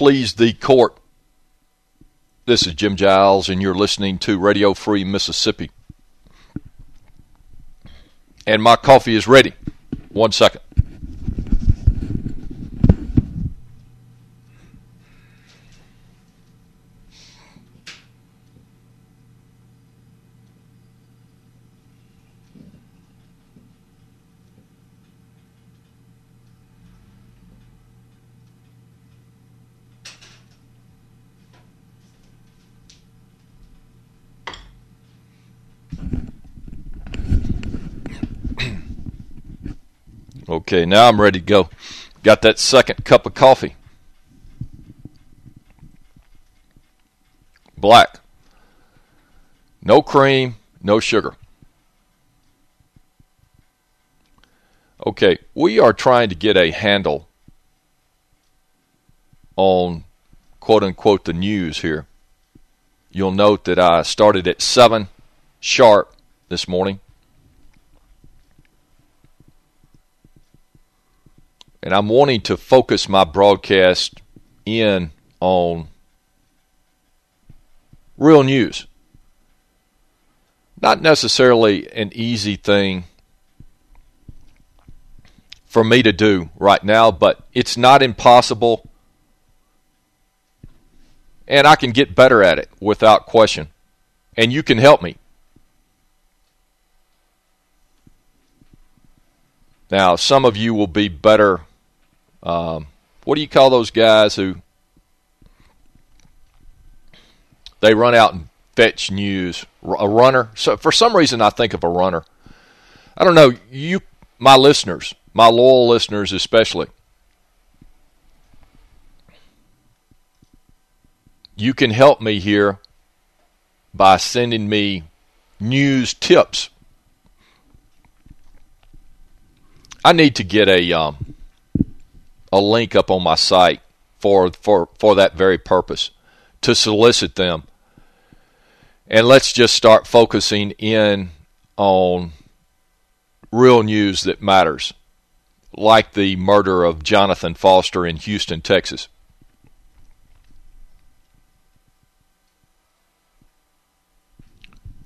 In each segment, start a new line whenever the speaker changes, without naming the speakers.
please the court. This is Jim Giles, and you're listening to Radio Free Mississippi. And my coffee is ready. One second. Okay, now I'm ready to go. Got that second cup of coffee. Black. No cream, no sugar. Okay, we are trying to get a handle on quote unquote the news here. You'll note that I started at 7 sharp this morning. And I'm wanting to focus my broadcast in on real news. Not necessarily an easy thing for me to do right now, but it's not impossible. And I can get better at it without question. And you can help me. Now, some of you will be better um, what do you call those guys who they run out and fetch news? A runner. So for some reason, I think of a runner. I don't know. You, my listeners, my loyal listeners, especially. You can help me here by sending me news tips. I need to get a um, a link up on my site for for for that very purpose to solicit them. And let's just start focusing in on real news that matters, like the murder of Jonathan Foster in Houston, Texas.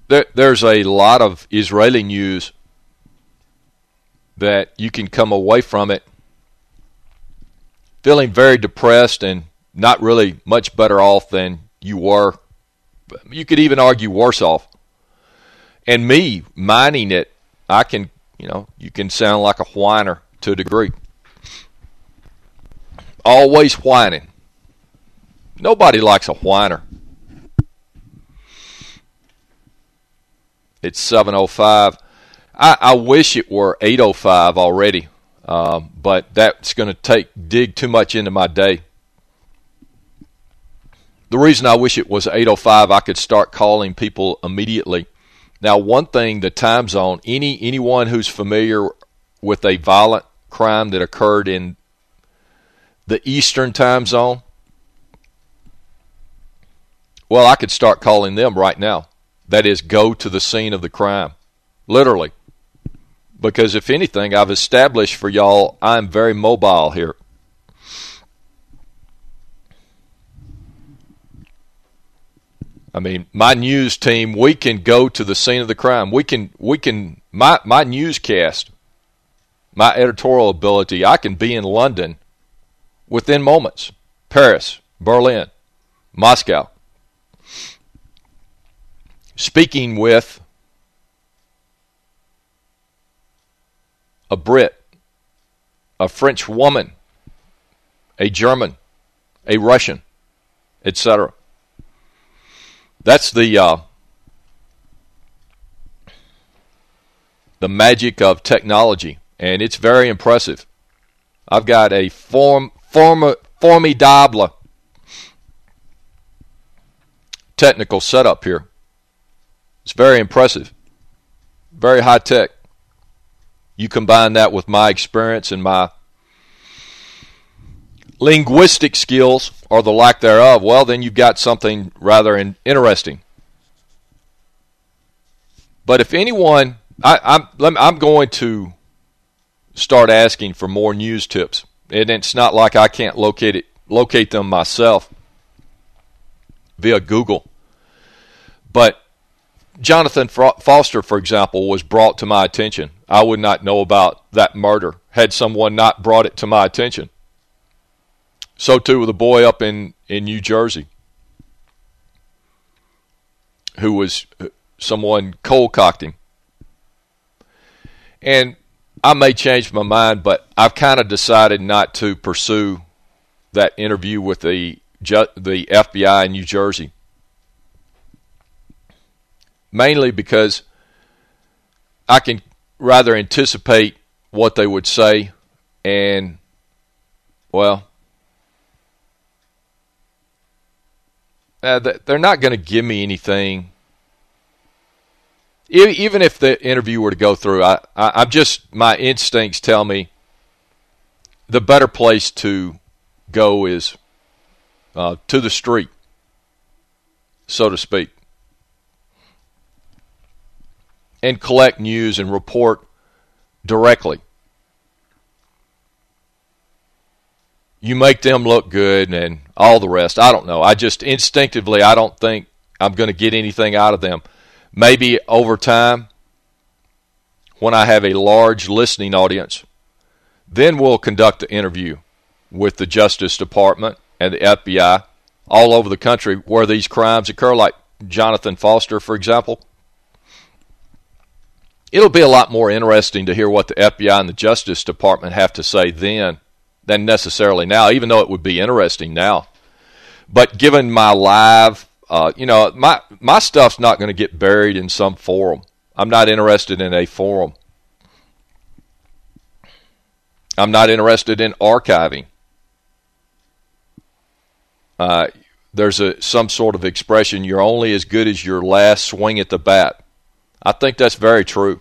There, there's a lot of Israeli news that you can come away from it feeling very depressed and not really much better off than you were. You could even argue worse off. And me mining it, I can, you know, you can sound like a whiner to a degree. Always whining. Nobody likes a whiner. It's 7.05. I, I wish it were 8.05 already. Um, but that's going to take dig too much into my day. The reason I wish it was 8:05, I could start calling people immediately. Now, one thing, the time zone. Any anyone who's familiar with a violent crime that occurred in the Eastern time zone, well, I could start calling them right now. That is, go to the scene of the crime, literally because if anything, I've established for y'all I'm very mobile here. I mean, my news team, we can go to the scene of the crime. We can, we can, my, my newscast, my editorial ability, I can be in London within moments. Paris, Berlin, Moscow. Speaking with a Brit, a French woman, a German, a Russian, etc. That's the uh, the magic of technology, and it's very impressive. I've got a form, form formidable technical setup here. It's very impressive, very high tech. You combine that with my experience and my linguistic skills or the lack thereof, well, then you've got something rather in, interesting. But if anyone, I, I'm, I'm going to start asking for more news tips. And it's not like I can't locate it locate them myself via Google. But Jonathan Foster, for example, was brought to my attention. I would not know about that murder had someone not brought it to my attention. So too with a boy up in, in New Jersey who was uh, someone cold cocked him. And I may change my mind, but I've kind of decided not to pursue that interview with the the FBI in New Jersey. Mainly because I can rather anticipate what they would say and, well, uh, they're not going to give me anything. Even if the interview were to go through, I, I, I'm just, my instincts tell me the better place to go is uh, to the street, so to speak, and collect news and report directly. You make them look good and all the rest. I don't know. I just instinctively, I don't think I'm going to get anything out of them. Maybe over time, when I have a large listening audience, then we'll conduct the interview with the Justice Department and the FBI all over the country where these crimes occur, like Jonathan Foster, for example. It'll be a lot more interesting to hear what the FBI and the Justice Department have to say then than necessarily now, even though it would be interesting now. But given my live, uh, you know, my my stuff's not going to get buried in some forum. I'm not interested in a forum. I'm not interested in archiving uh, there's a some sort of expression, you're only as good as your last swing at the bat. I think that's very true.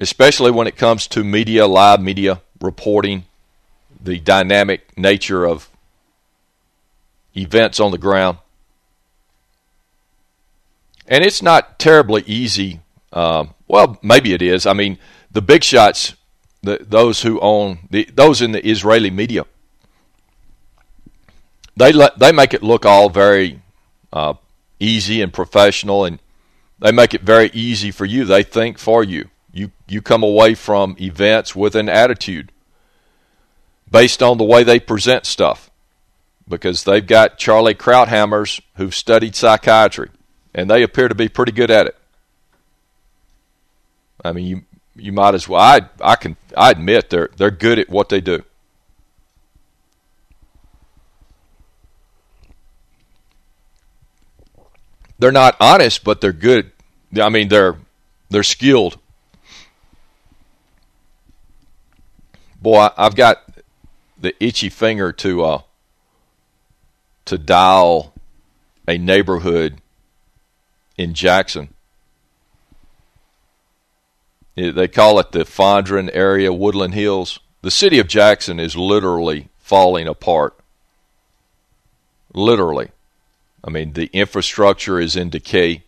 Especially when it comes to media, live media, reporting, the dynamic nature of events on the ground. And it's not terribly easy. Um, well, maybe it is. I mean, the big shots, the, those who own, the, those in the Israeli media, they let they make it look all very uh, easy and professional, and they make it very easy for you. They think for you. You come away from events with an attitude based on the way they present stuff, because they've got Charlie Krauthammers who've studied psychiatry, and they appear to be pretty good at it. I mean, you you might as well. I I can I admit they're they're good at what they do. they're not honest, but they're good. I mean, they're they're skilled. Boy, I've got the itchy finger to uh, to dial a neighborhood in Jackson. They call it the Fondren area, Woodland Hills. The city of Jackson is literally falling apart. Literally. I mean, the infrastructure is in decay.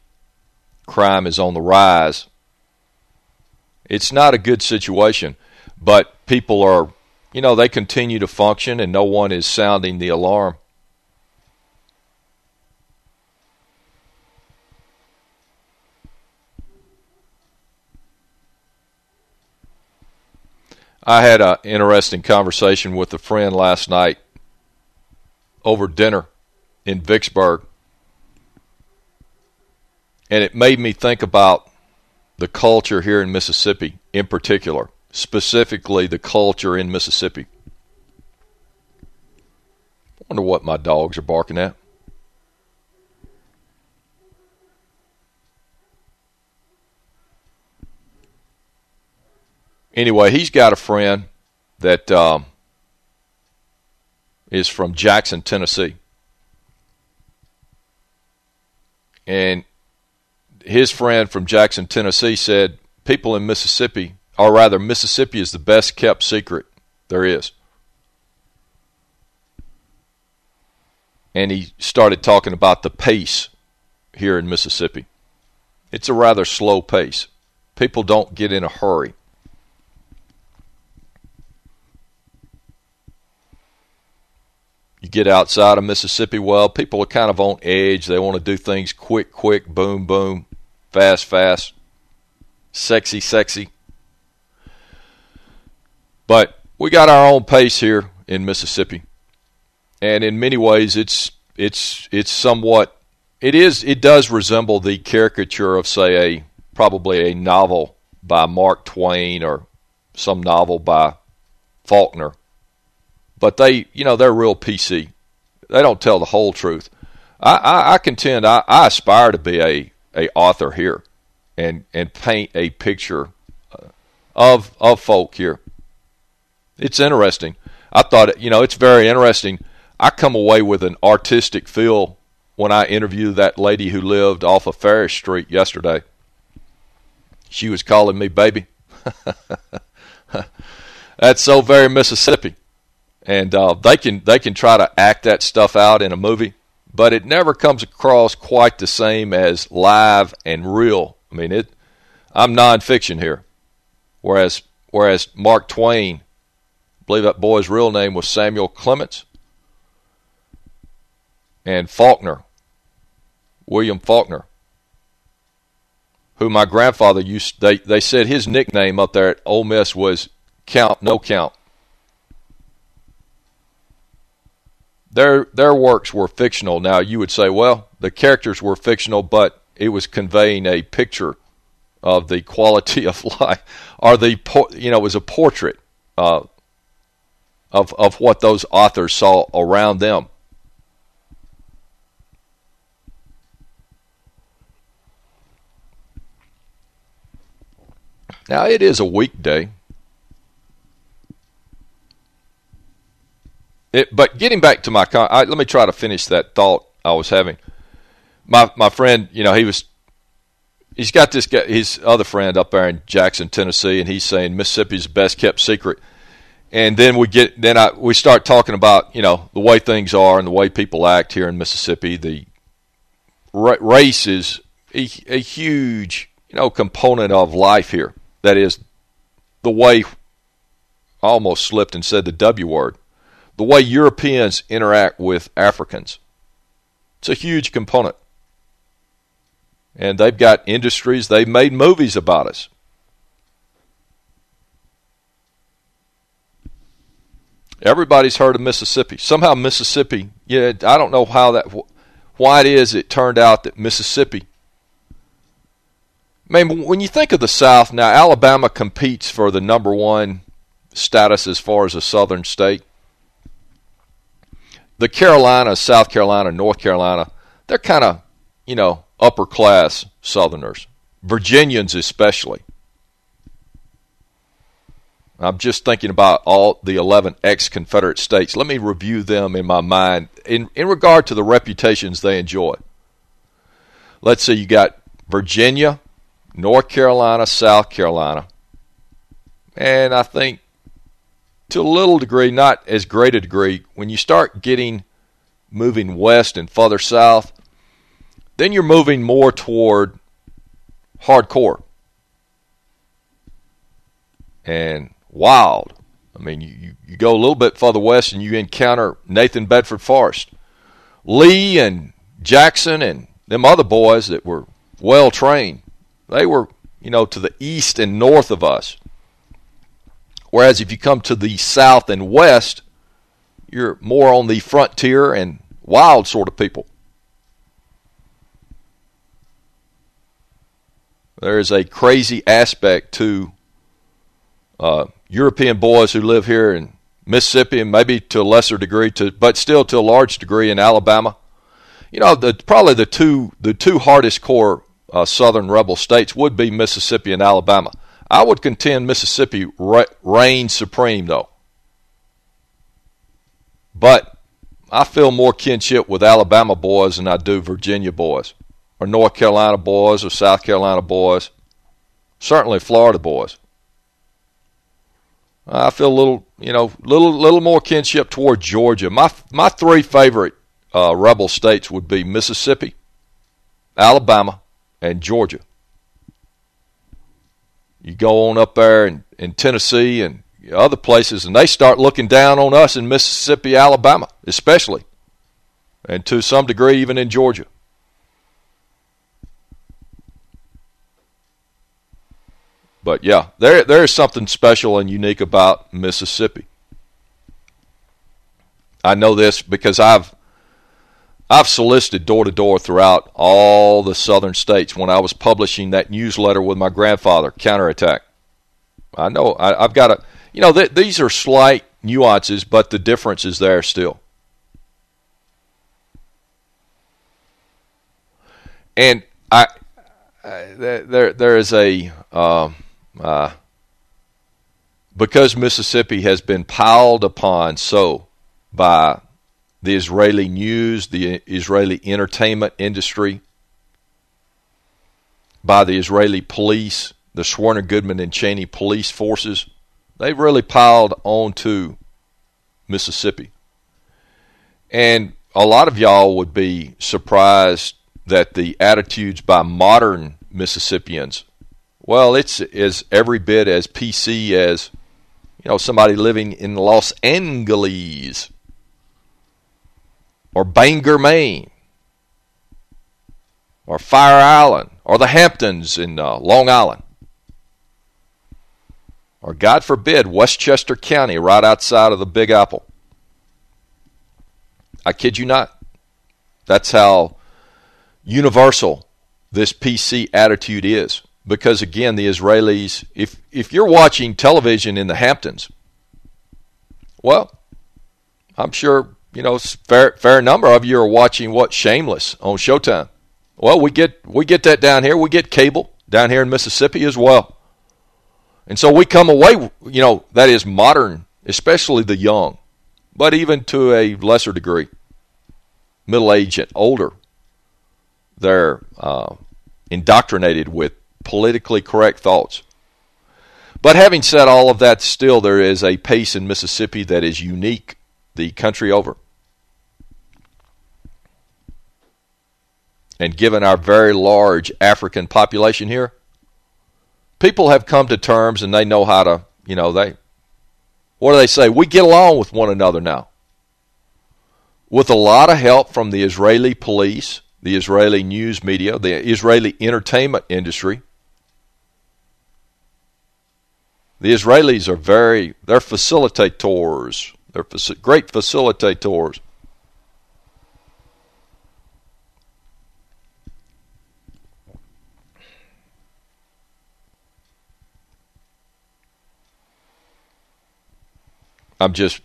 Crime is on the rise. It's not a good situation, but people are, you know, they continue to function and no one is sounding the alarm. I had an interesting conversation with a friend last night over dinner in Vicksburg. And it made me think about the culture here in Mississippi in particular, specifically the culture in Mississippi. Wonder what my dogs are barking at. Anyway, he's got a friend that um, is from Jackson, Tennessee. And his friend from Jackson, Tennessee said people in Mississippi, or rather Mississippi is the best kept secret there is. And he started talking about the pace here in Mississippi. It's a rather slow pace. People don't get in a hurry. You get outside of Mississippi, well, people are kind of on edge. They want to do things quick, quick, boom, boom, fast, fast, sexy, sexy. But we got our own pace here in Mississippi. And in many ways it's it's it's somewhat it is it does resemble the caricature of say a probably a novel by Mark Twain or some novel by Faulkner. But they, you know, they're real PC. They don't tell the whole truth. I, I, I contend I, I aspire to be a, a author here and and paint a picture uh, of of folk here. It's interesting. I thought, you know, it's very interesting. I come away with an artistic feel when I interviewed that lady who lived off of Ferris Street yesterday. She was calling me baby. That's so very Mississippi. And uh, they can they can try to act that stuff out in a movie, but it never comes across quite the same as live and real. I mean, it. I'm nonfiction here, whereas whereas Mark Twain, believe that boy's real name was Samuel Clemens, and Faulkner, William Faulkner, who my grandfather used. They they said his nickname up there at Ole Miss was Count No Count. Their their works were fictional. Now you would say, well, the characters were fictional, but it was conveying a picture of the quality of life, or the you know, it was a portrait uh, of of what those authors saw around them. Now, it is a weekday. It, but getting back to my, I, let me try to finish that thought I was having. My my friend, you know, he was, he's got this guy, his other friend up there in Jackson, Tennessee, and he's saying Mississippi's best kept secret. And then we get, then I we start talking about, you know, the way things are and the way people act here in Mississippi. The race is a, a huge, you know, component of life here. That is the way I almost slipped and said the W word. The way Europeans interact with Africans. It's a huge component. And they've got industries, they've made movies about us. Everybody's heard of Mississippi. Somehow Mississippi, yeah, I don't know how that, why it is it turned out that Mississippi I mean, when you think of the South, now Alabama competes for the number one status as far as a southern state. The Carolinas, South Carolina, North Carolina, they're kind of, you know, upper class southerners. Virginians especially. I'm just thinking about all the 11 ex-Confederate states. Let me review them in my mind in, in regard to the reputations they enjoy. Let's say you got Virginia, North Carolina, South Carolina. And I think to a little degree, not as great a degree, when you start getting moving west and further south, then you're moving more toward hardcore and wild. I mean, you, you go a little bit further west and you encounter Nathan Bedford Forrest. Lee and Jackson and them other boys that were well trained they were, you know, to the east and north of us. Whereas if you come to the south and west, you're more on the frontier and wild sort of people. There is a crazy aspect to uh, European boys who live here in Mississippi and maybe to a lesser degree, to but still to a large degree in Alabama. You know, the, probably the two the two hardest core uh, southern rebel states would be Mississippi and Alabama. I would contend Mississippi re reigns supreme, though. But I feel more kinship with Alabama boys than I do Virginia boys, or North Carolina boys, or South Carolina boys. Certainly Florida boys. I feel a little, you know, little little more kinship toward Georgia. My my three favorite uh, rebel states would be Mississippi, Alabama, and Georgia. You go on up there in, in Tennessee and other places, and they start looking down on us in Mississippi, Alabama, especially, and to some degree even in Georgia. But yeah, there there is something special and unique about Mississippi. I know this because I've I've solicited door to door throughout all the southern states when I was publishing that newsletter with my grandfather, Counterattack. I know I, have got a, you know, th these are slight nuances, but the difference is there still. And I, I there there is a uh, uh, because Mississippi has been piled upon so by the Israeli news, the Israeli entertainment industry, by the Israeli police, the Schwerner Goodman and Chaney police forces. They've really piled onto Mississippi. And a lot of y'all would be surprised that the attitudes by modern Mississippians, well, it's is every bit as PC as you know somebody living in Los Angeles or Bangor, Maine, or Fire Island, or the Hamptons in uh, Long Island, or God forbid, Westchester County, right outside of the Big Apple. I kid you not. That's how universal this PC attitude is. Because again, the Israelis, if if you're watching television in the Hamptons, well, I'm sure you know, fair fair number of you are watching what Shameless on Showtime. Well, we get we get that down here. We get cable down here in Mississippi as well. And so we come away, you know, that is modern, especially the young, but even to a lesser degree, middle aged and older, they're uh, indoctrinated with politically correct thoughts. But having said all of that, still there is a pace in Mississippi that is unique the country over. and given our very large African population here, people have come to terms and they know how to, you know, they, what do they say? We get along with one another now. With a lot of help from the Israeli police, the Israeli news media, the Israeli entertainment industry. The Israelis are very, they're facilitators. They're great facilitators. I'm just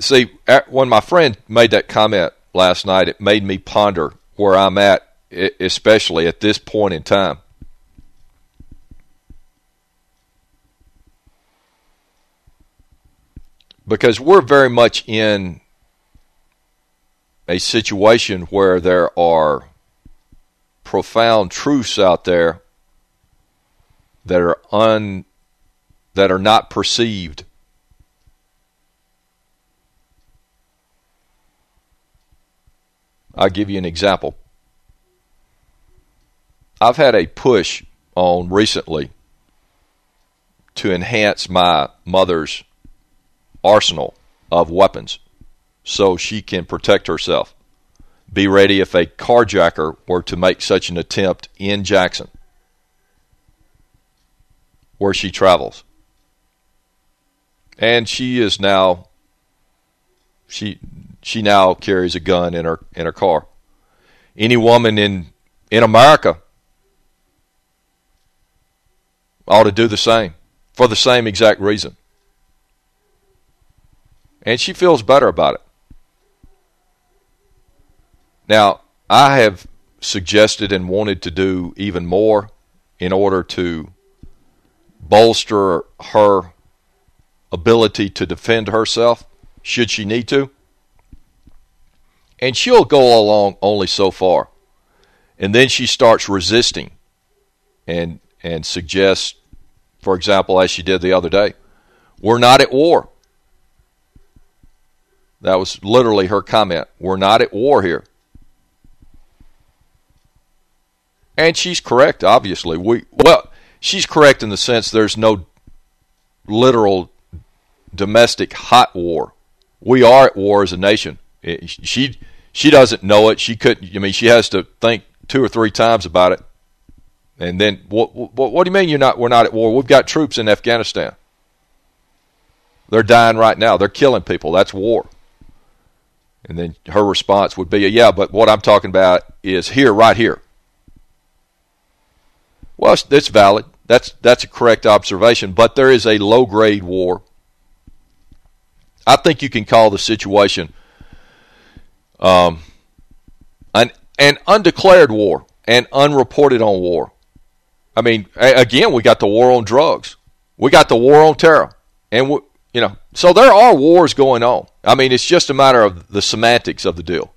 see when my friend made that comment last night, it made me ponder where I'm at, especially at this point in time. Because we're very much in a situation where there are profound truths out there that are un that are not perceived I'll give you an example. I've had a push on recently to enhance my mother's arsenal of weapons so she can protect herself. Be ready if a carjacker were to make such an attempt in Jackson, where she travels. And she is now, she she now carries a gun in her in her car. Any woman in in America ought to do the same for the same exact reason. And she feels better about it. Now, I have suggested and wanted to do even more in order to bolster her ability to defend herself should she need to and she'll go along only so far. And then she starts resisting and and suggests, for example, as she did the other day, we're not at war. That was literally her comment. We're not at war here. And she's correct, obviously. We well, she's correct in the sense there's no literal domestic hot war. We are at war as a nation. It, she she doesn't know it. She couldn't. I mean, she has to think two or three times about it. And then, what, what, what do you mean you're not? We're not at war. We've got troops in Afghanistan. They're dying right now. They're killing people. That's war. And then her response would be, "Yeah, but what I'm talking about is here, right here." Well, it's valid. That's that's a correct observation. But there is a low grade war. I think you can call the situation um, an an undeclared war, and unreported on war. I mean, again, we got the war on drugs, we got the war on terror, and you know, so there are wars going on. I mean, it's just a matter of the semantics of the deal.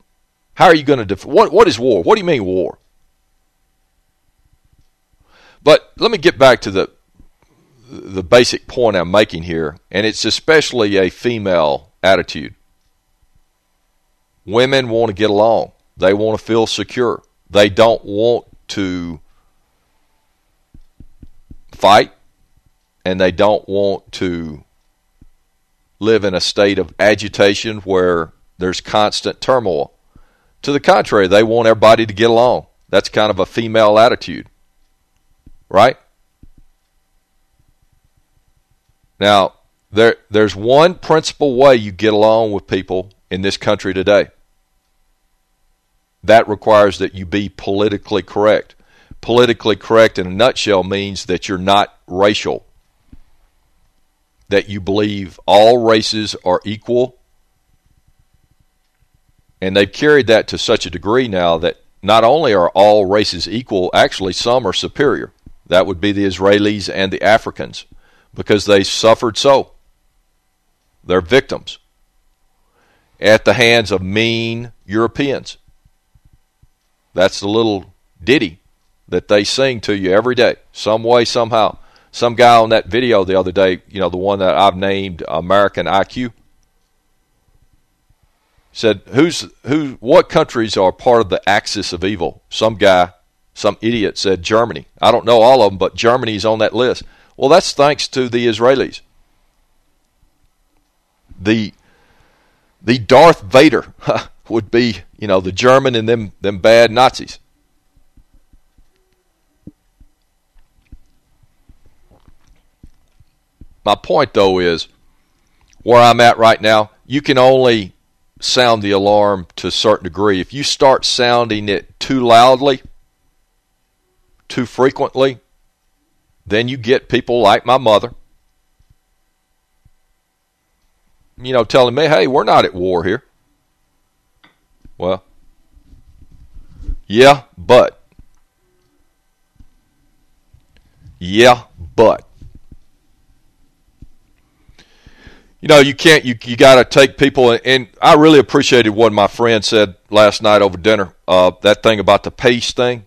How are you going to what what is war? What do you mean war? But let me get back to the the basic point I'm making here, and it's especially a female attitude. Women want to get along. They want to feel secure. They don't want to fight and they don't want to live in a state of agitation where there's constant turmoil. To the contrary, they want everybody to get along. That's kind of a female attitude. Right? Now, there there's one principal way you get along with people in this country today. That requires that you be politically correct. Politically correct in a nutshell means that you're not racial, that you believe all races are equal. And they've carried that to such a degree now that not only are all races equal, actually some are superior. That would be the Israelis and the Africans because they suffered so. They're victims at the hands of mean Europeans. That's the little ditty that they sing to you every day, some way, somehow. Some guy on that video the other day, you know, the one that I've named American IQ, said, "Who's who? What countries are part of the axis of evil?" Some guy, some idiot said Germany. I don't know all of them, but Germany's on that list. Well, that's thanks to the Israelis. The the Darth Vader would be, you know, the German and them them bad Nazis. My point though is where I'm at right now, you can only sound the alarm to a certain degree. If you start sounding it too loudly, too frequently, then you get people like my mother you know, telling me, hey, we're not at war here. Well, yeah, but. Yeah, but. You know, you can't, you, you got to take people, and I really appreciated what my friend said last night over dinner, uh, that thing about the pace thing.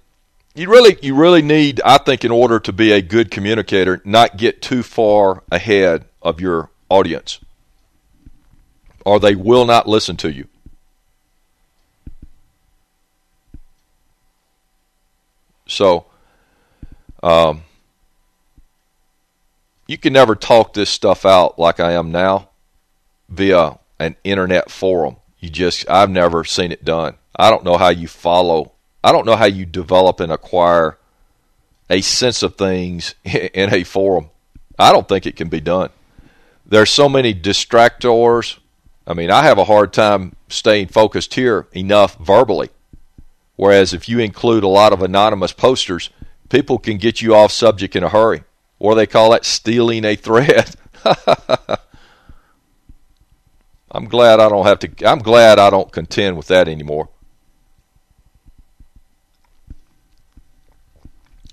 You really, you really need, I think, in order to be a good communicator, not get too far ahead of your audience or they will not listen to you. So, um, you can never talk this stuff out like I am now via an internet forum. You just, I've never seen it done. I don't know how you follow, I don't know how you develop and acquire a sense of things in a forum. I don't think it can be done. There's so many distractors I mean, I have a hard time staying focused here enough verbally. Whereas if you include a lot of anonymous posters, people can get you off subject in a hurry. Or they call that stealing a thread. I'm glad I don't have to I'm glad I don't contend with that anymore.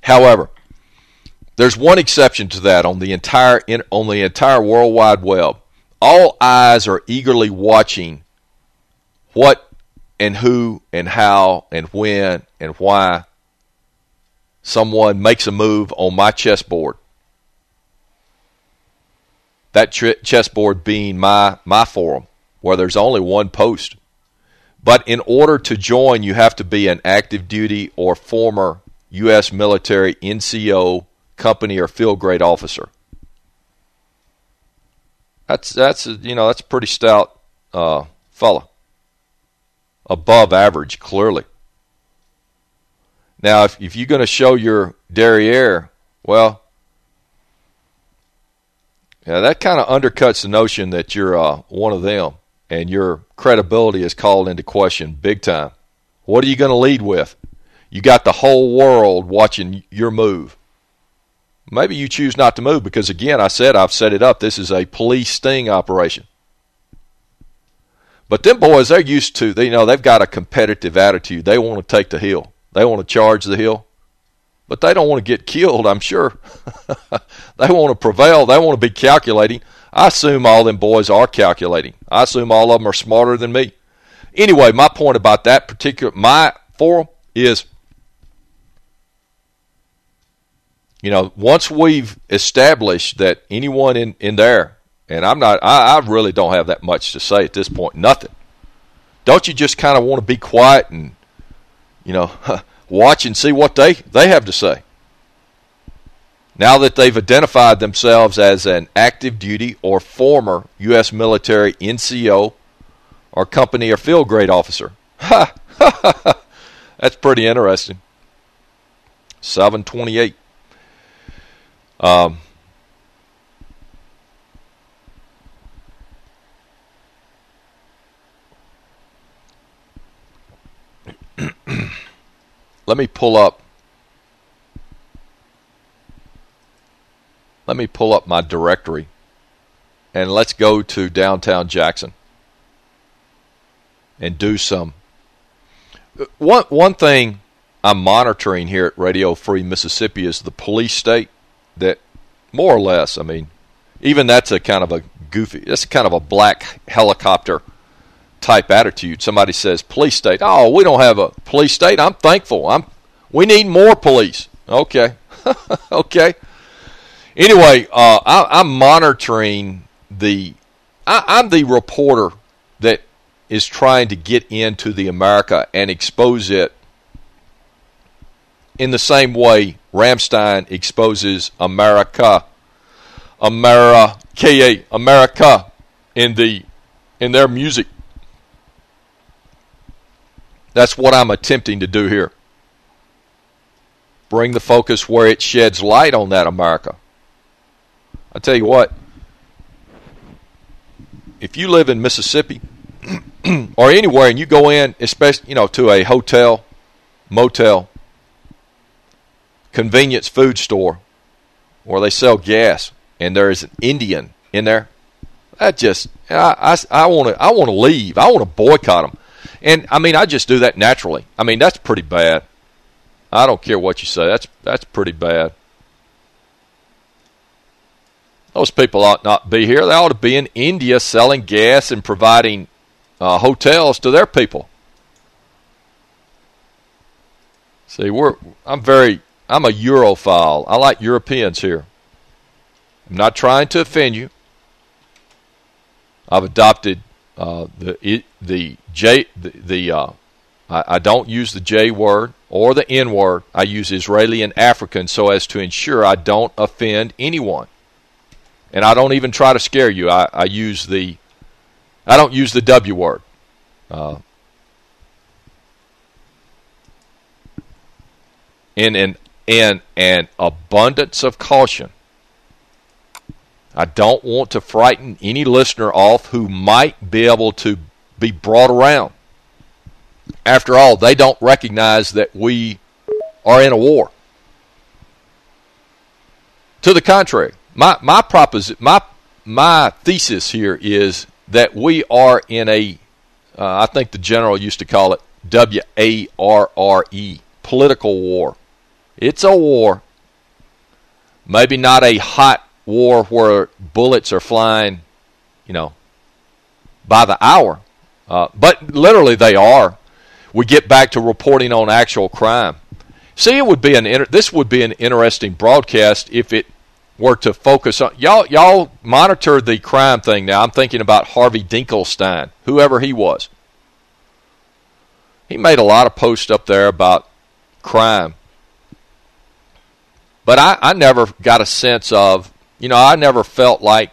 However, there's one exception to that on the entire on the entire World Wide Web all eyes are eagerly watching what and who and how and when and why someone makes a move on my chessboard. That chessboard being my my forum where there's only one post. But in order to join, you have to be an active duty or former U.S. military NCO company or field grade officer. That's that's you know that's a pretty stout uh, fella. Above average, clearly. Now, if if you're going to show your derriere, well, yeah, that kind of undercuts the notion that you're uh, one of them and your credibility is called into question big time. What are you going to lead with? You got the whole world watching your move. Maybe you choose not to move because, again, I said I've set it up. This is a police sting operation. But them boys, they're used to, they, you know, they've got a competitive attitude. They want to take the hill. They want to charge the hill. But they don't want to get killed, I'm sure. they want to prevail. They want to be calculating. I assume all them boys are calculating. I assume all of them are smarter than me. Anyway, my point about that particular, my forum is, you know, once we've established that anyone in, in there, and I'm not, I, I really don't have that much to say at this point, nothing. Don't you just kind of want to be quiet and, you know, watch and see what they, they have to say. Now that they've identified themselves as an active duty or former U.S. military NCO or company or field grade officer. Ha! That's pretty interesting. 728. Um, let me pull up let me pull up my directory and let's go to downtown Jackson and do some. One one thing I'm monitoring here at Radio Free Mississippi is the police state that more or less I mean even that's a kind of a goofy that's kind of a black helicopter type attitude. Somebody says police state. Oh, we don't have a police state. I'm thankful. I'm we need more police. Okay. okay. Anyway, uh, I, am monitoring the. I, am the reporter that is trying to get into the America and expose it in the same way Rammstein exposes America, America, America in the in their music. That's what I'm attempting to do here. Bring the focus where it sheds light on that America. I tell you what, if you live in Mississippi or anywhere and you go in, especially you know to a hotel, motel, convenience food store where they sell gas and there is an Indian in there, that just I I want to I want to leave. I want to boycott them. And I mean, I just do that naturally. I mean, that's pretty bad. I don't care what you say. That's that's pretty bad. Those people ought not be here. They ought to be in India selling gas and providing uh, hotels to their people. See, we're I'm very I'm a Europhile. I like Europeans here. I'm not trying to offend you. I've adopted uh, the the J the, the uh, I, I, don't use the J word or the N word. I use Israeli and African so as to ensure I don't offend anyone. And I don't even try to scare you. I, I use the I don't use the W word. Uh, in an in an abundance of caution I don't want to frighten any listener off who might be able to be brought around. After all, they don't recognize that we are in a war. To the contrary, my my my my thesis here is that we are in a uh, I think the general used to call it W A R R E political war. It's a war. Maybe not a hot war where bullets are flying, you know, by the hour. Uh, but literally they are. We get back to reporting on actual crime. See, it would be an this would be an interesting broadcast if it were to focus on y'all. Y'all monitor the crime thing now. I'm thinking about Harvey Dinkelstein, whoever he was. He made a lot of posts up there about crime, but I, I never got a sense of you know, I never felt like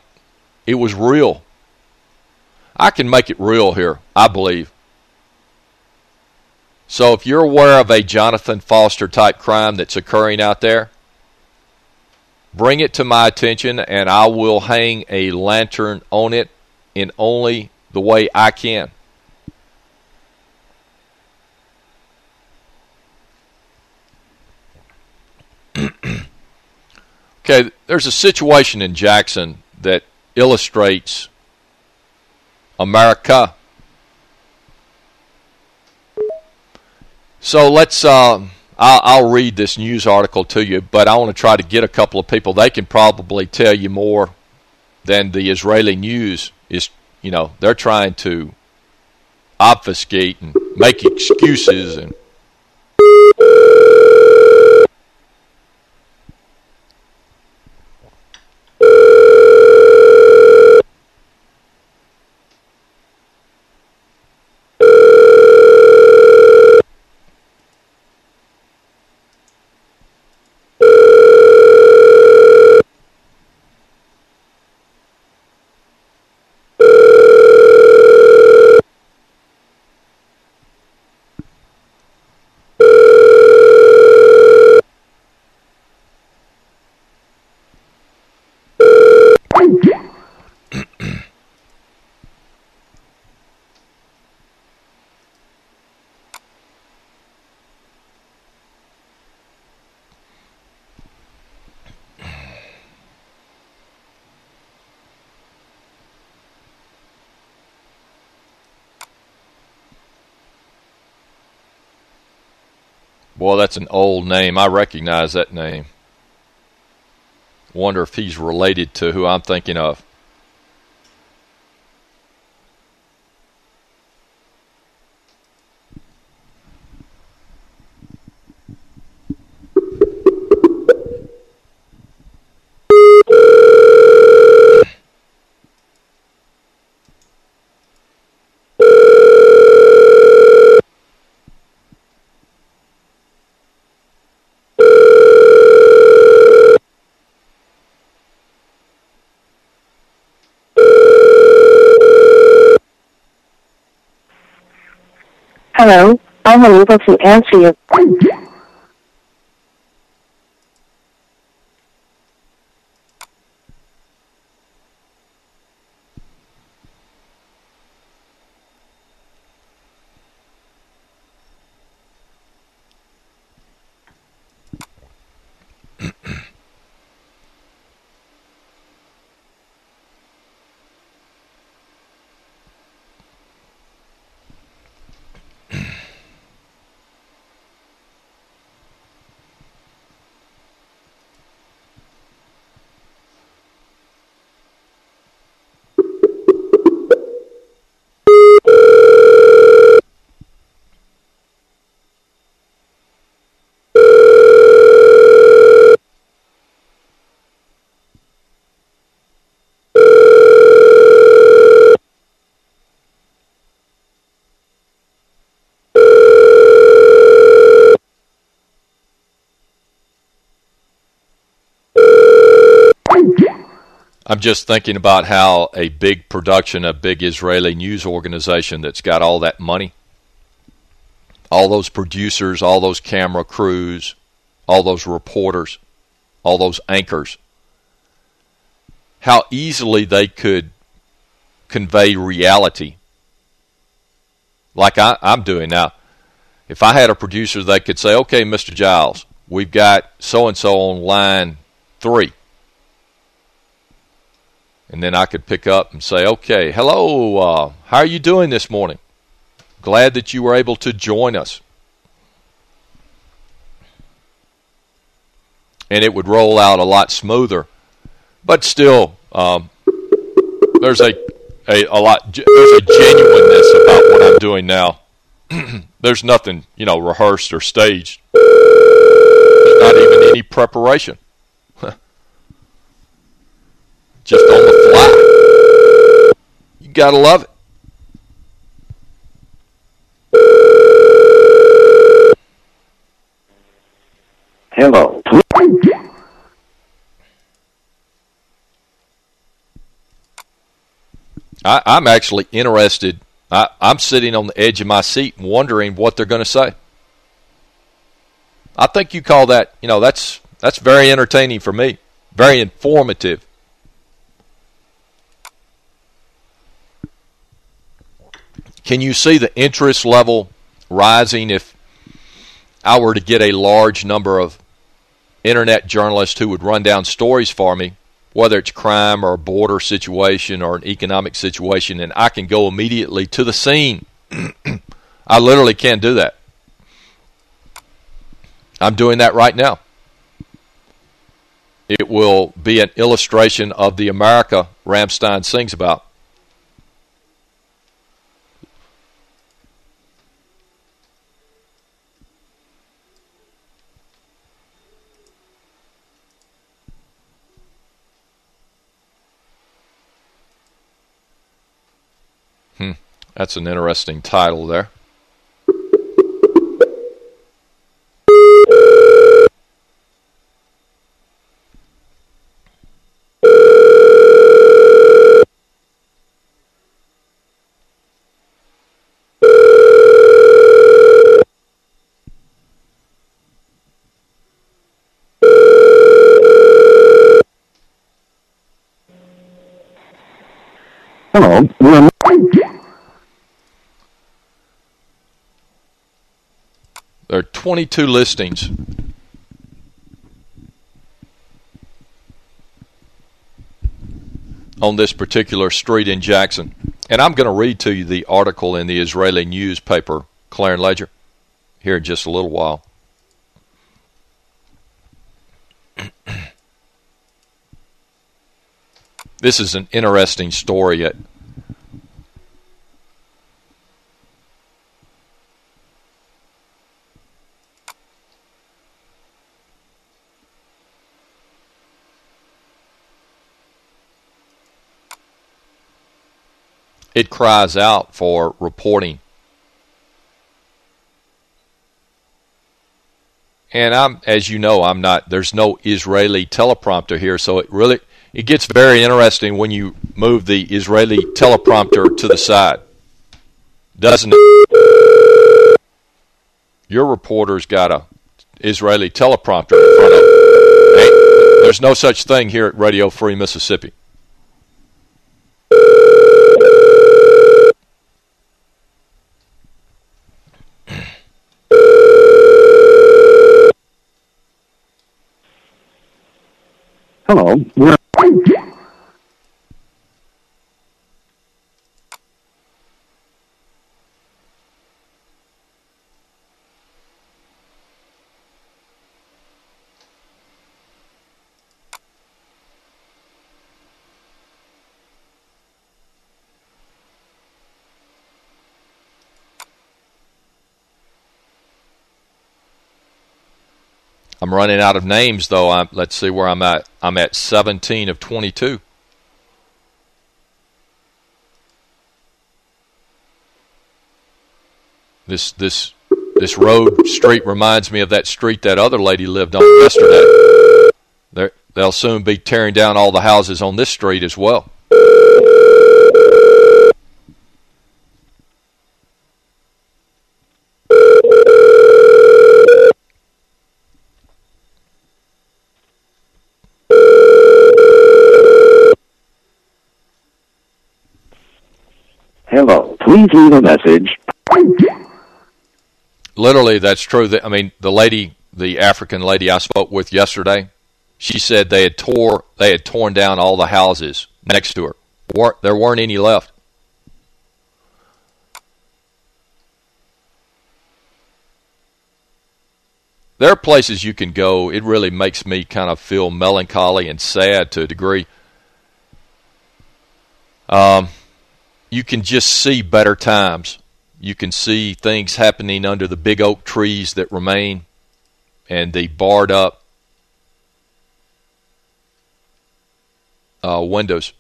It was real. I can make it real here, I believe. So if you're aware of a Jonathan Foster type crime that's occurring out there, bring it to my attention and I will hang a lantern on it in only the way I can. okay, there's a situation in Jackson that illustrates America. So let's, uh, I'll, I'll, read this news article to you, but I want to try to get a couple of people. They can probably tell you more than the Israeli news is, you know, they're trying to obfuscate and make excuses and Boy, that's an old name. I recognize that name. Wonder if he's related to who I'm thinking of.
I'm unable to answer your
I'm just thinking about how a big production, a big Israeli news organization that's got all that money, all those producers, all those camera crews, all those reporters, all those anchors, how easily they could convey reality like I, am doing now. If I had a producer, they could say, okay, Mr. Giles, we've got so-and-so on line three and then I could pick up and say, okay, hello, uh, how are you doing this morning? Glad that you were able to join us. And it would roll out a lot smoother. But still, um, there's a, a, a lot, there's a genuineness about what I'm doing now. there's nothing, you know, rehearsed or staged. There's not even any preparation just on the fly. You got to love it.
Hello.
I, I'm actually interested. I, I'm sitting on the edge of my seat wondering what they're going to say. I think you call that, you know, that's that's very entertaining for me, very informative. Can you see the interest level rising if I were to get a large number of internet journalists who would run down stories for me, whether it's crime or a border situation or an economic situation, and I can go immediately to the scene. I literally can do that. I'm doing that right now. It will be an illustration of the America Rammstein sings about. Hmm, that's an interesting title there.
Hello. We're
There are 22 listings. on this particular street in Jackson. And I'm going to read to you the article in the Israeli newspaper, Clarion Ledger, here in just a little while. this is an interesting story. At, it cries out for reporting. And I'm, as you know, I'm not, there's no Israeli teleprompter here, so it really, it gets very interesting when you move the Israeli teleprompter to the side. Doesn't it? Your reporter's got a Israeli teleprompter in front of hey, There's no such thing here at Radio Free Mississippi.
Hello. We're
I'm running out of names though. I'm, let's see where I'm at. I'm at 17 of 22. This this this road street reminds me of that street that other lady lived on yesterday. They're, they'll soon be tearing down all the houses on this street as well.
hello. Please leave a message.
Literally, that's true. I mean, the lady, the African lady I spoke with yesterday, she said they had tore, they had torn down all the houses next to her. There weren't any left. There are places you can go. It really makes me kind of feel melancholy and sad to a degree. Um, you can just see better times. You can see things happening under the big oak trees that remain and the barred up uh, windows.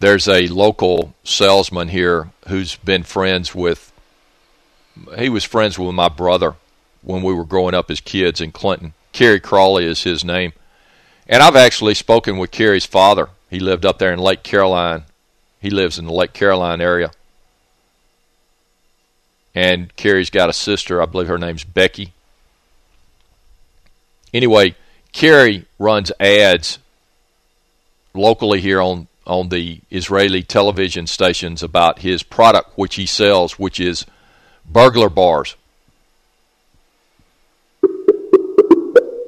There's a local salesman here who's been friends with he was friends with my brother when we were growing up as kids in Clinton. Kerry Crawley is his name. And I've actually spoken with Kerry's father. He lived up there in Lake Caroline. He lives in the Lake Caroline area. And Kerry's got a sister, I believe her name's Becky. Anyway, Kerry runs ads locally here on on the Israeli television stations about his product which he sells, which is burglar bars.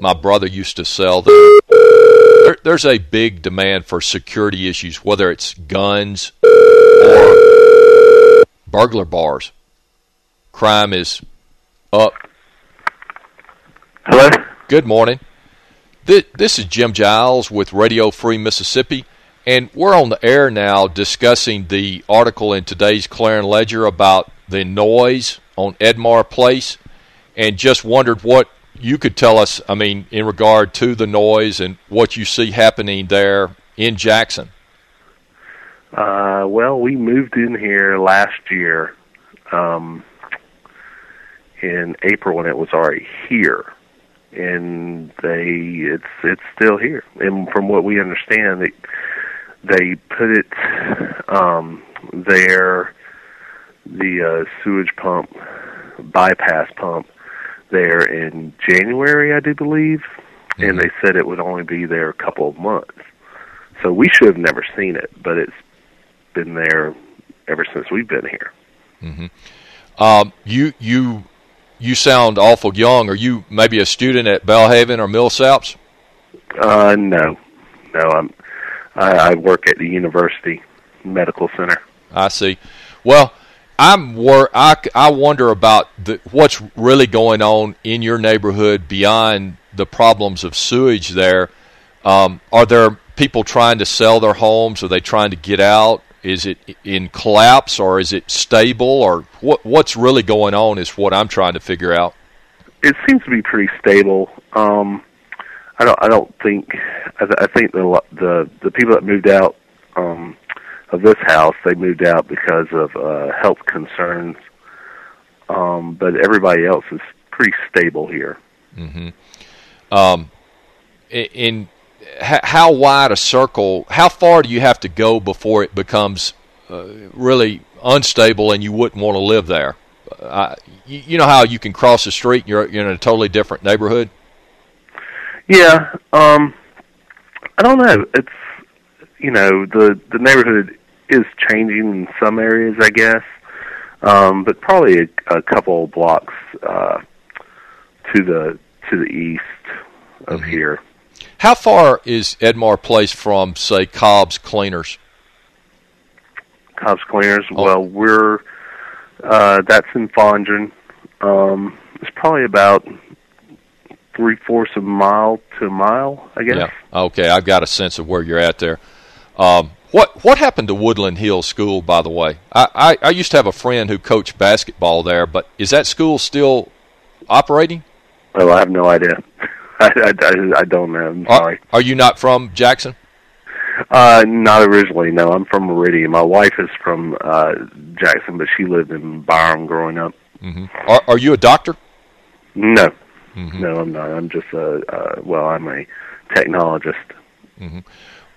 My brother used to sell them. There, there's a big demand for security issues, whether it's guns or burglar bars. Crime is up.
Hello?
Good morning. This is Jim Giles with Radio Free Mississippi, and we're on the air now discussing the article in today's Clarion Ledger about the noise on Edmar Place, and just wondered what you could tell us, I mean, in regard to the noise and what you see happening there in Jackson.
Uh, well, we moved in here last year um, in April, and it was already here and they it's it's still here. And from what we understand, they they put it um, there, the uh, sewage pump bypass pump there in January, I do believe, mm-hmm. and they said it would only be there a couple of months. So we should have never seen it, but it's been there ever since we've been here.
Mm-hmm. Um, you you you sound awful young. Are you maybe a student at Belhaven or Millsaps?
Uh, no, no. I'm. I, I work at the university medical center.
I see. Well, I'm wor I, I wonder about the, what's really going on in your neighborhood beyond the problems of sewage there. Um, are there people trying to sell their homes? Are they trying to get out? Is it in collapse or is it stable or what? What's really going on is what I'm trying to figure out.
It seems to be pretty stable. Um, I don't. I don't think. I, th- I think the the the people that moved out um, of this house they moved out because of uh, health concerns. Um, but everybody else is pretty stable here.
Mm-hmm. Um, in how wide a circle, how far do you have to go before it becomes uh, really unstable and you wouldn't want to live there? Uh, you, you, know how you can cross the street and you're, you're in a totally different neighborhood?
Yeah, um, I don't know. It's, you know, the, the neighborhood is changing in some areas, I guess, um, but probably a, a couple blocks uh, to the to the east of mm-hmm. here.
How far is Edmar Place from, say, Cobb's Cleaners?
Cobb's Cleaners. Oh. Well, we're uh, that's in Fondren. Um, it's probably about three fourths of a mile to a mile, I guess.
Yeah. Okay, I've got a sense of where you're at there. Um, what what happened to Woodland Hill School, by the way? I, I, I used to have a friend who coached basketball there, but is that school still operating?
Well, I have no idea. I, I, I don't know. I'm sorry.
Are, are you not from Jackson?
Uh, not originally. No, I'm from Meridian. My wife is from uh, Jackson, but she lived in Byram growing up.
Mm-hmm. Are, are you a doctor?
No, mm-hmm. no, I'm not. I'm just a uh, well, I'm a technologist.
Mm-hmm.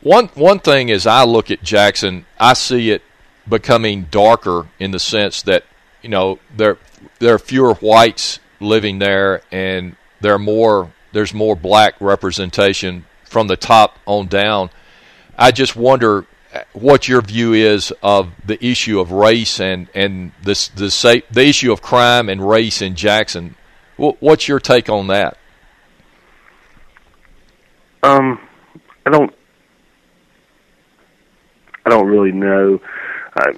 One one thing is, I look at Jackson, I see it becoming darker in the sense that you know there there are fewer whites living there, and there are more there's more black representation from the top on down. I just wonder what your view is of the issue of race and and this the the issue of crime and race in Jackson. What's your take on that?
Um, I don't. I don't really know. I,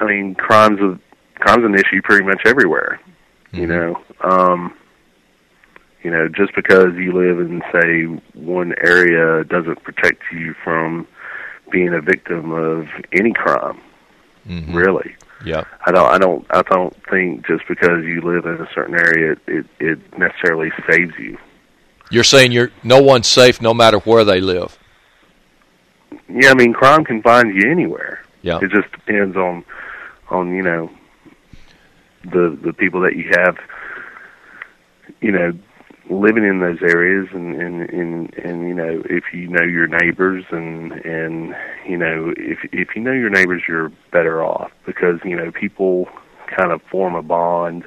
I mean, crimes of crimes an issue pretty much everywhere. Mm-hmm. You know, um, you know, just because you live in say one area doesn't protect you from being a victim of any crime. Mm-hmm. Really.
Yeah.
I don't I don't I don't think just because you live in a certain area it, it, it necessarily saves you.
You're saying you're no one's safe no matter where they live.
Yeah, I mean crime can find you anywhere.
Yeah.
It just depends on on, you know, the the people that you have, you know, living in those areas, and and and, and you know, if you know your neighbors, and and you know, if if you know your neighbors, you're better off because you know people kind of form a bond,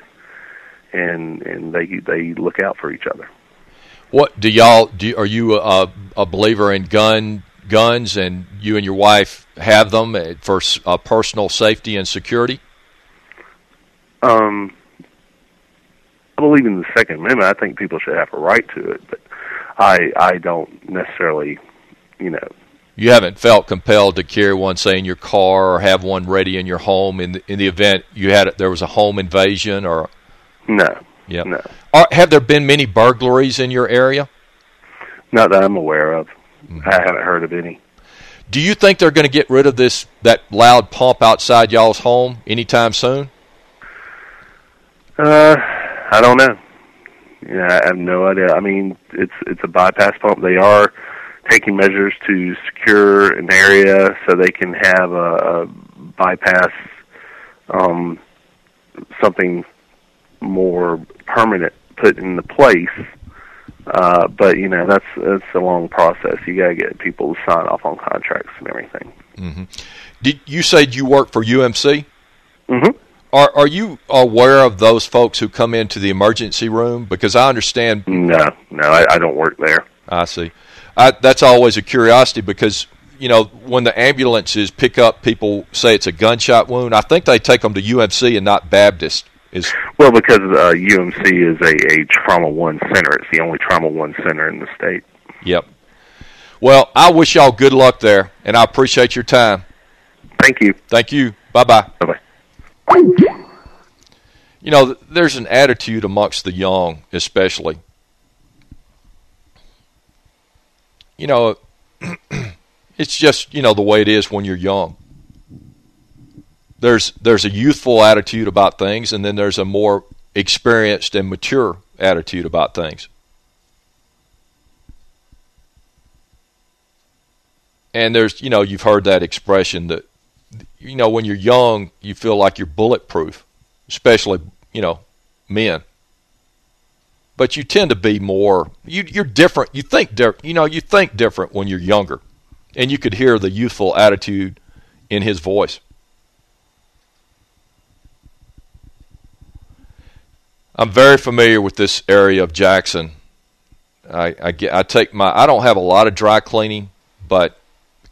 and and they they look out for each other.
What do y'all do? Are you a, a believer in gun guns, and you and your wife have them for uh, personal safety and security?
Um, I believe in the Second Amendment. I think people should have a right to it, but I I don't necessarily, you know.
You haven't felt compelled to carry one, say, in your car, or have one ready in your home in the, in the event you had there was a home invasion, or
no,
yeah,
no.
Are, have there been many burglaries in your area?
Not that I'm aware of. I haven't heard of any.
Do you think they're going to get rid of this that loud pump outside y'all's home anytime soon?
Uh, I don't know. Yeah, I have no idea. I mean, it's it's a bypass pump. They are taking measures to secure an area so they can have a, a bypass um, something more permanent put into place. Uh, but you know that's that's a long process. You got to get people to sign off on contracts and everything.
Mm-hmm. Did you said you work for UMC?
Mm-hmm.
Are are you aware of those folks who come into the emergency room? Because I understand.
No, no, I, I don't work there.
I see. I, that's always a curiosity because you know when the ambulances pick up people say it's a gunshot wound. I think they take them to UMC and not Baptist. Is
well because uh, UMC is a, a trauma one center. It's the only trauma one center in the state.
Yep. Well, I wish y'all good luck there, and I appreciate your time.
Thank you.
Thank you. Bye bye.
Bye bye.
You know, there's an attitude amongst the young, especially. You know, it's just, you know, the way it is when you're young. There's there's a youthful attitude about things and then there's a more experienced and mature attitude about things. And there's, you know, you've heard that expression that you know, when you're young, you feel like you're bulletproof, especially, you know, men. But you tend to be more, you, you're different. You think, different. you know, you think different when you're younger. And you could hear the youthful attitude in his voice. I'm very familiar with this area of Jackson. I, I, get, I take my, I don't have a lot of dry cleaning, but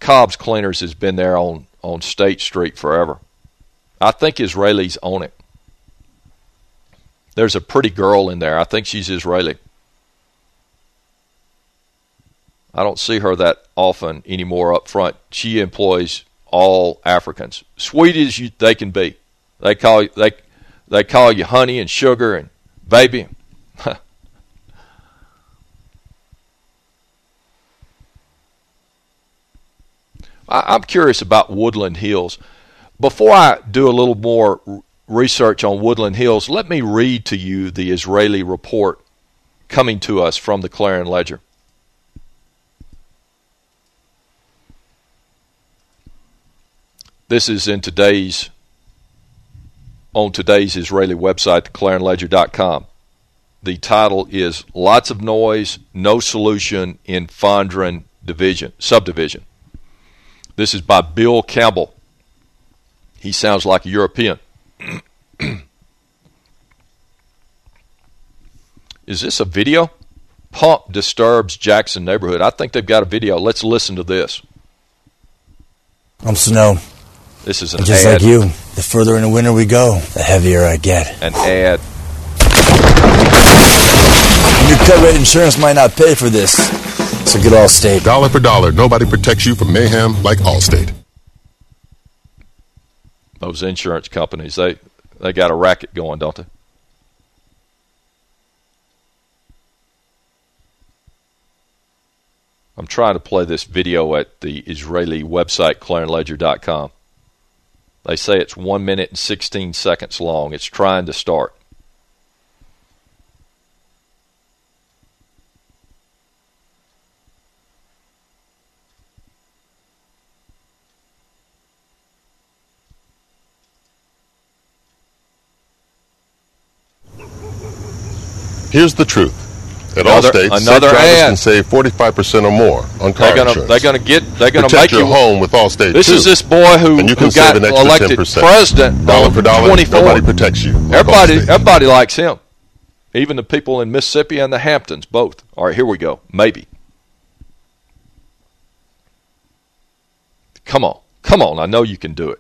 Cobb's Cleaners has been there on on State Street forever. I think Israelis own it. There's a pretty girl in there. I think she's Israeli. I don't see her that often anymore up front. She employs all Africans, sweet as you, they can be. They call you, they they call you honey and sugar and baby. I, am curious about Woodland Hills. Before I do a little more research on Woodland Hills, let me read to you the Israeli report coming to us from the Clarion Ledger. This is in today's on today's Israeli website, theclarionledger.com. The title is Lots of Noise, No Solution in Fondren Division Subdivision. This is by Bill Campbell. He sounds like a European. is this a video? Pump disturbs Jackson neighborhood. I think they've got a video. Let's listen to this.
I'm Snow.
This is an
Just
ad.
like you. The further in the winter we go, the heavier I get.
An ad.
Your covered insurance might not pay for this. So get Allstate.
Dollar for dollar, nobody protects you from mayhem like Allstate.
Those insurance companies, they they got a racket going, don't they? I'm trying to play this video at the Israeli website, clarionledger.com. They say it's 1 minute and 16 seconds long. It's trying to start.
Here's the truth. At
Another-
Allstate, safe
another
drivers
ad.
can save 45% or more on car
They're gonna
insurance.
they're gonna get they're gonna
Protect
make
your
you
home with all states.
This
too.
is this boy who,
and you
who
can
got
save an
elected
10%.
president
dollar for dollar.
24.
Nobody protects you. like
Everybody, everybody likes him. Even the people in Mississippi and the Hamptons, both. All right, here we go. Maybe. Come on, come on. I know you can do it.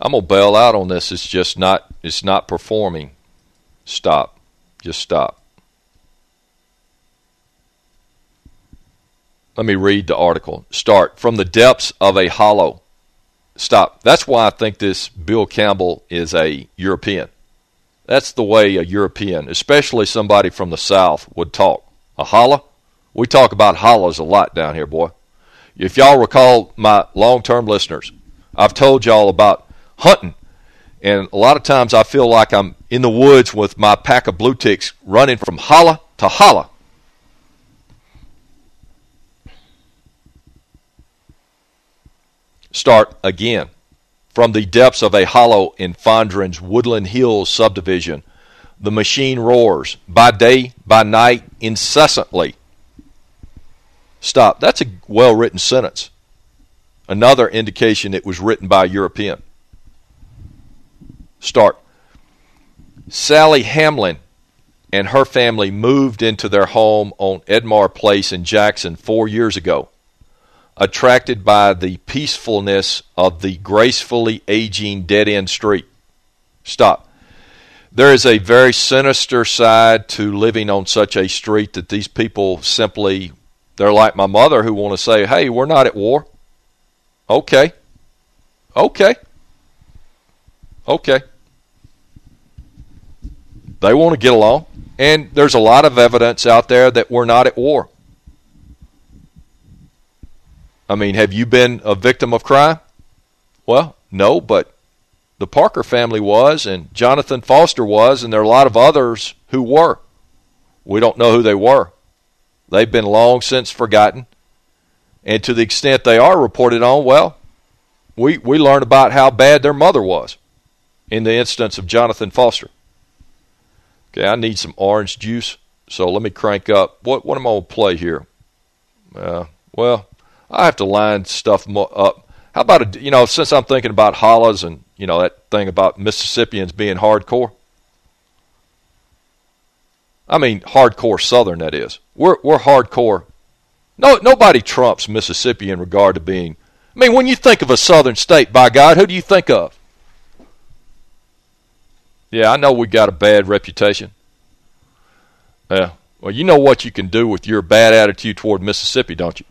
I'm gonna bail out on this. It's just not. It's not performing. Stop. Just stop. Let me read the article. Start from the depths of a hollow. Stop. That's why I think this Bill Campbell is a European. That's the way a European, especially somebody from the South, would talk. A holla? We talk about hollows a lot down here, boy. If y'all recall, my long-term listeners, I've told y'all about hunting. And a lot of times I feel like I'm in the woods with my pack of blue ticks running from holla to holla. Start again. From the depths of a hollow in Fondren's Woodland Hills subdivision, the machine roars by day, by night, incessantly. Stop. That's a well written sentence. Another indication it was written by a European. Start. Sally Hamlin and her family moved into their home on Edmar Place in Jackson four years ago, attracted by the peacefulness of the gracefully aging dead end street. Stop. There is a very sinister side to living on such a street that these people simply, they're like my mother who want to say, hey, we're not at war. Okay. Okay. Okay. They want to get along. And there's a lot of evidence out there that we're not at war. I mean, have you been a victim of crime? Well, no, but the Parker family was, and Jonathan Foster was, and there are a lot of others who were. We don't know who they were. They've been long since forgotten. And to the extent they are reported on, well, we, we learn about how bad their mother was in the instance of Jonathan Foster. Okay, I need some orange juice, so let me crank up. What what am I going to play here? Uh, well, I have to line stuff up. How about, a, you know, since I'm thinking about hollows and, you know, that thing about Mississippians being hardcore. I mean, hardcore Southern, that is. We're, we're hardcore. No, nobody trumps Mississippi in regard to being, I mean, when you think of a Southern state, by God, who do you think of? Yeah, I know we got a bad reputation. Yeah. Well, you know what you can do with your bad attitude toward Mississippi, don't you?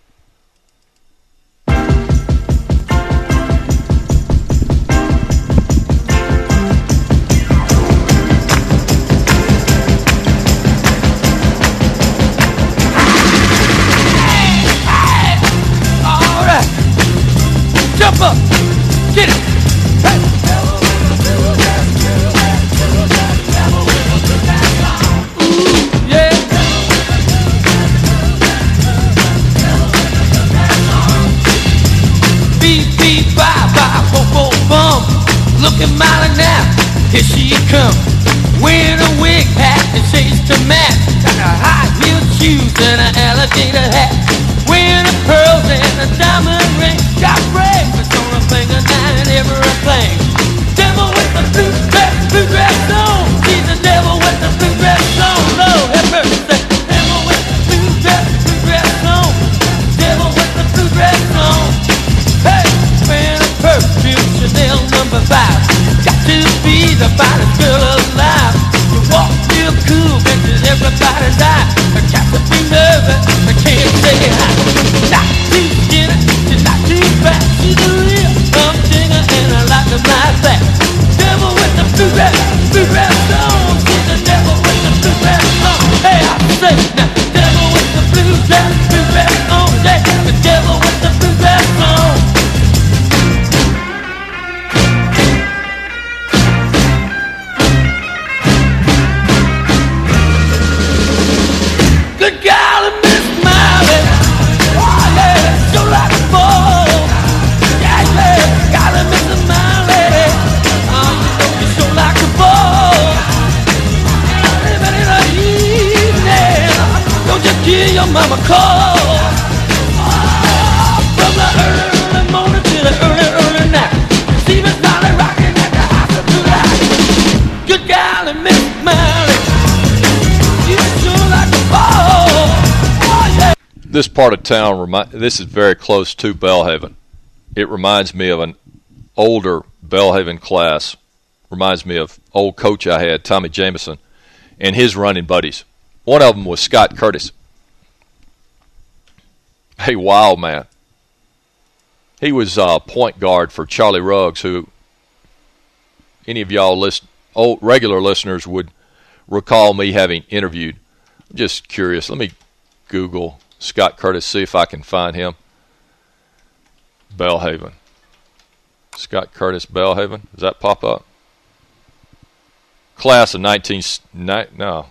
Here she comes. Wearing a wig hat and shades to match. Got a high heel shoes and an alligator hat. Wearing pearls and a diamond ring. Got bracelets finest girl alive. You walk real cool, catches everybody's eye. I got to be nervous, I can't say hi. Not too skinny, she's not too fat. She's a real humdinger and I like to lie back. Devil with the blue dress, blue dress
this part of town remind this is very close to Belhaven. It reminds me of an older Belhaven class. Reminds me of old coach I had, Tommy Jameson, and his running buddies. One of them was Scott Curtis. A wild man. He was uh, point guard for Charlie Ruggs, who any of y'all list, old regular listeners would recall me having interviewed. I'm just curious. Let me Google Scott Curtis, see if I can find him. Belhaven. Scott Curtis, Belhaven. Does that pop up? Class of 19... No.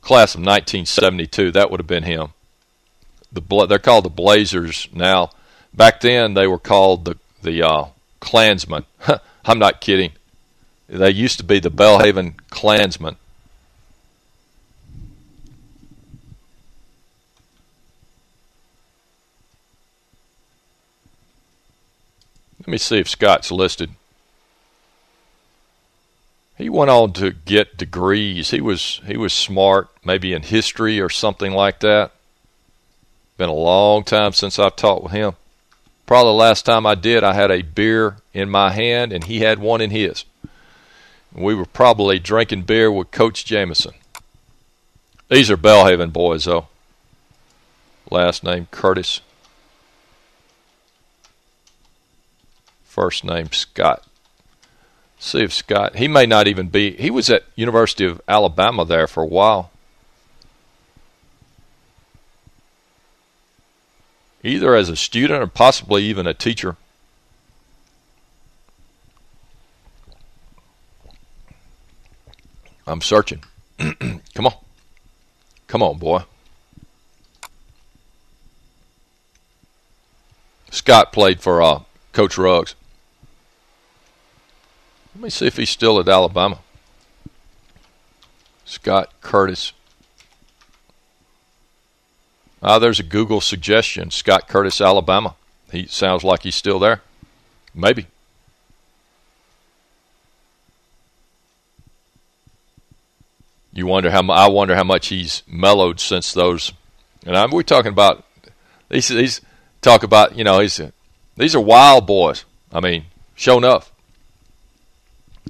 Class of 1972. That would have been him. The They're called the Blazers now. Back then, they were called the, the uh, Klansmen. I'm not kidding. They used to be the Belhaven Klansmen. Let me see if Scott's listed. He went on to get degrees. He was he was smart, maybe in history or something like that. Been a long time since I've talked with him. Probably the last time I did, I had a beer in my hand and he had one in his. We were probably drinking beer with Coach Jameson. These are Belhaven boys, though. Last name Curtis. First name Scott. See if Scott, he may not even be, he was at University of Alabama there for a while. Either as a student or possibly even a teacher. I'm searching. Come on. Come on, boy. Scott played for uh, Coach Ruggs. Let me see if he's still at Alabama. Scott Curtis. Ah, there's a Google suggestion. Scott Curtis, Alabama. He sounds like he's still there. Maybe. You wonder how I wonder how much he's mellowed since those. And I'm, we're talking about these. These talk about you know he's these are wild boys. I mean, show enough.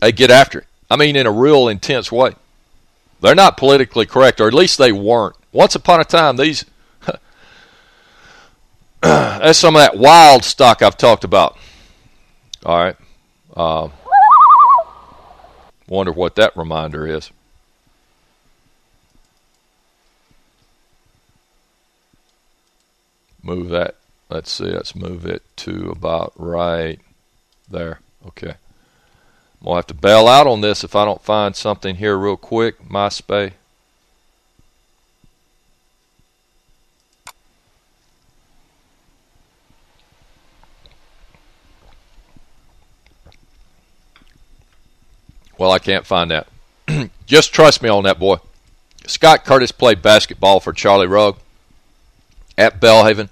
They get after it. I mean, in a real intense way. They're not politically correct, or at least they weren't. Once upon a time, these that's some of that wild stock I've talked about. All right. Uh, wonder what that reminder is. move that. Let's see, let's move it to about right there. Okay. We'll have to bail out on this if I don't find something here real quick. MySpace. Well, I can't find that. Just trust me on that, boy. Scott Curtis played basketball for Charlie Rugg at Belhaven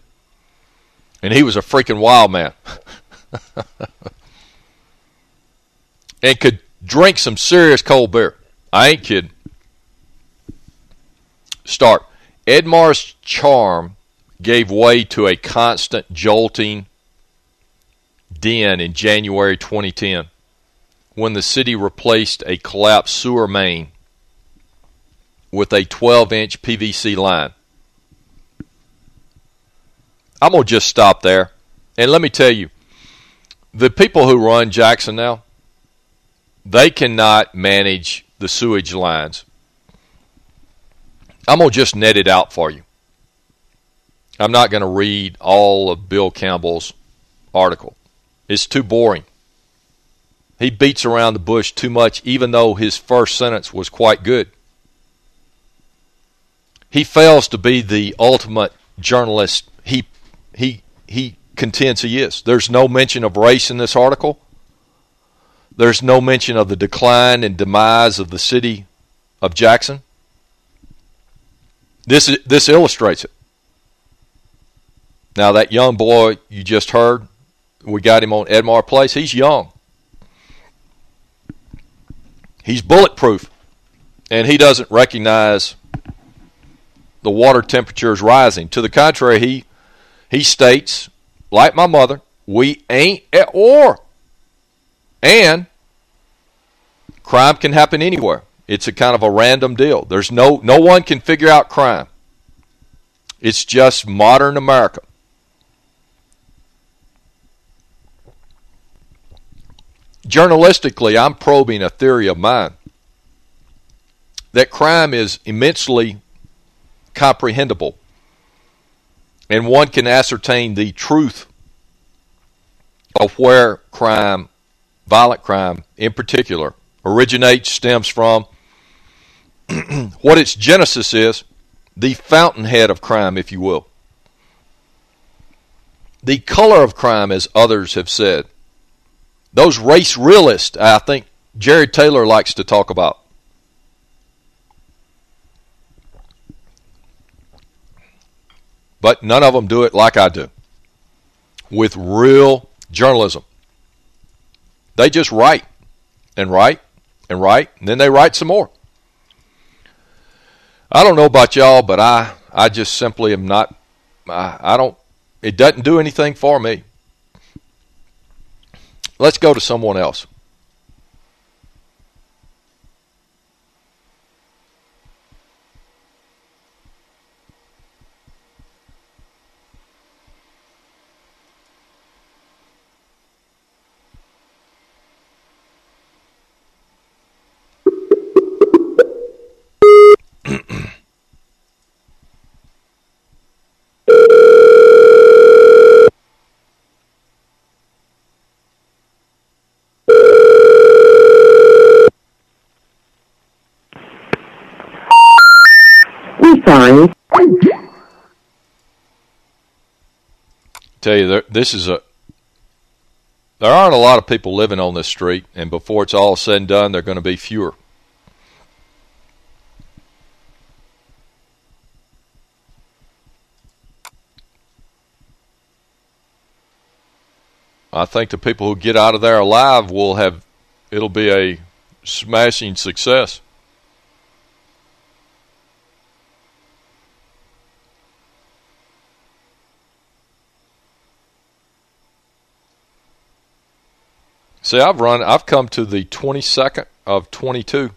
and he was a freaking wild man. and could drink some serious cold beer. I ain't kidding. Start. Edmar's charm gave way to a constant jolting din in January 2010 when the city replaced a collapsed sewer main with a 12-inch PVC line. I'm going to just stop there. And let me tell you, the people who run Jackson now, they cannot manage the sewage lines. I'm going to just net it out for you. I'm not going to read all of Bill Campbell's article. It's too boring. He beats around the bush too much, even though his first sentence was quite good. He fails to be the ultimate journalist he he he contends he is. There's no mention of race in this article. There's no mention of the decline and demise of the city of Jackson. This this illustrates it. Now that young boy you just heard, we got him on Edmar Place. He's young. He's bulletproof, and he doesn't recognize the water temperature is rising. To the contrary, he he states, like my mother, we ain't at war. And crime can happen anywhere. It's a kind of a random deal. There's no no one can figure out crime. It's just modern America. Journalistically, I'm probing a theory of mine that crime is immensely comprehensible and one can ascertain the truth of where crime, violent crime in particular, originates, stems from, what its genesis is, the fountainhead of crime, if you will. The color of crime, as others have said. Those race realists, I think Jared Taylor likes to talk about. But none of them do it like I do, with real journalism. They just write and write and write, and then they write some more. I don't know about y'all, but I, I just simply am not, I, I don't, it doesn't do anything for me. Let's go to someone else. Tell you, there, this is a. There aren't a lot of people living on this street, and before it's all said and done, there are going to be fewer. I think the people who get out of there alive will have, it'll be a smashing success. See, I've run, I've come to the 22nd of 22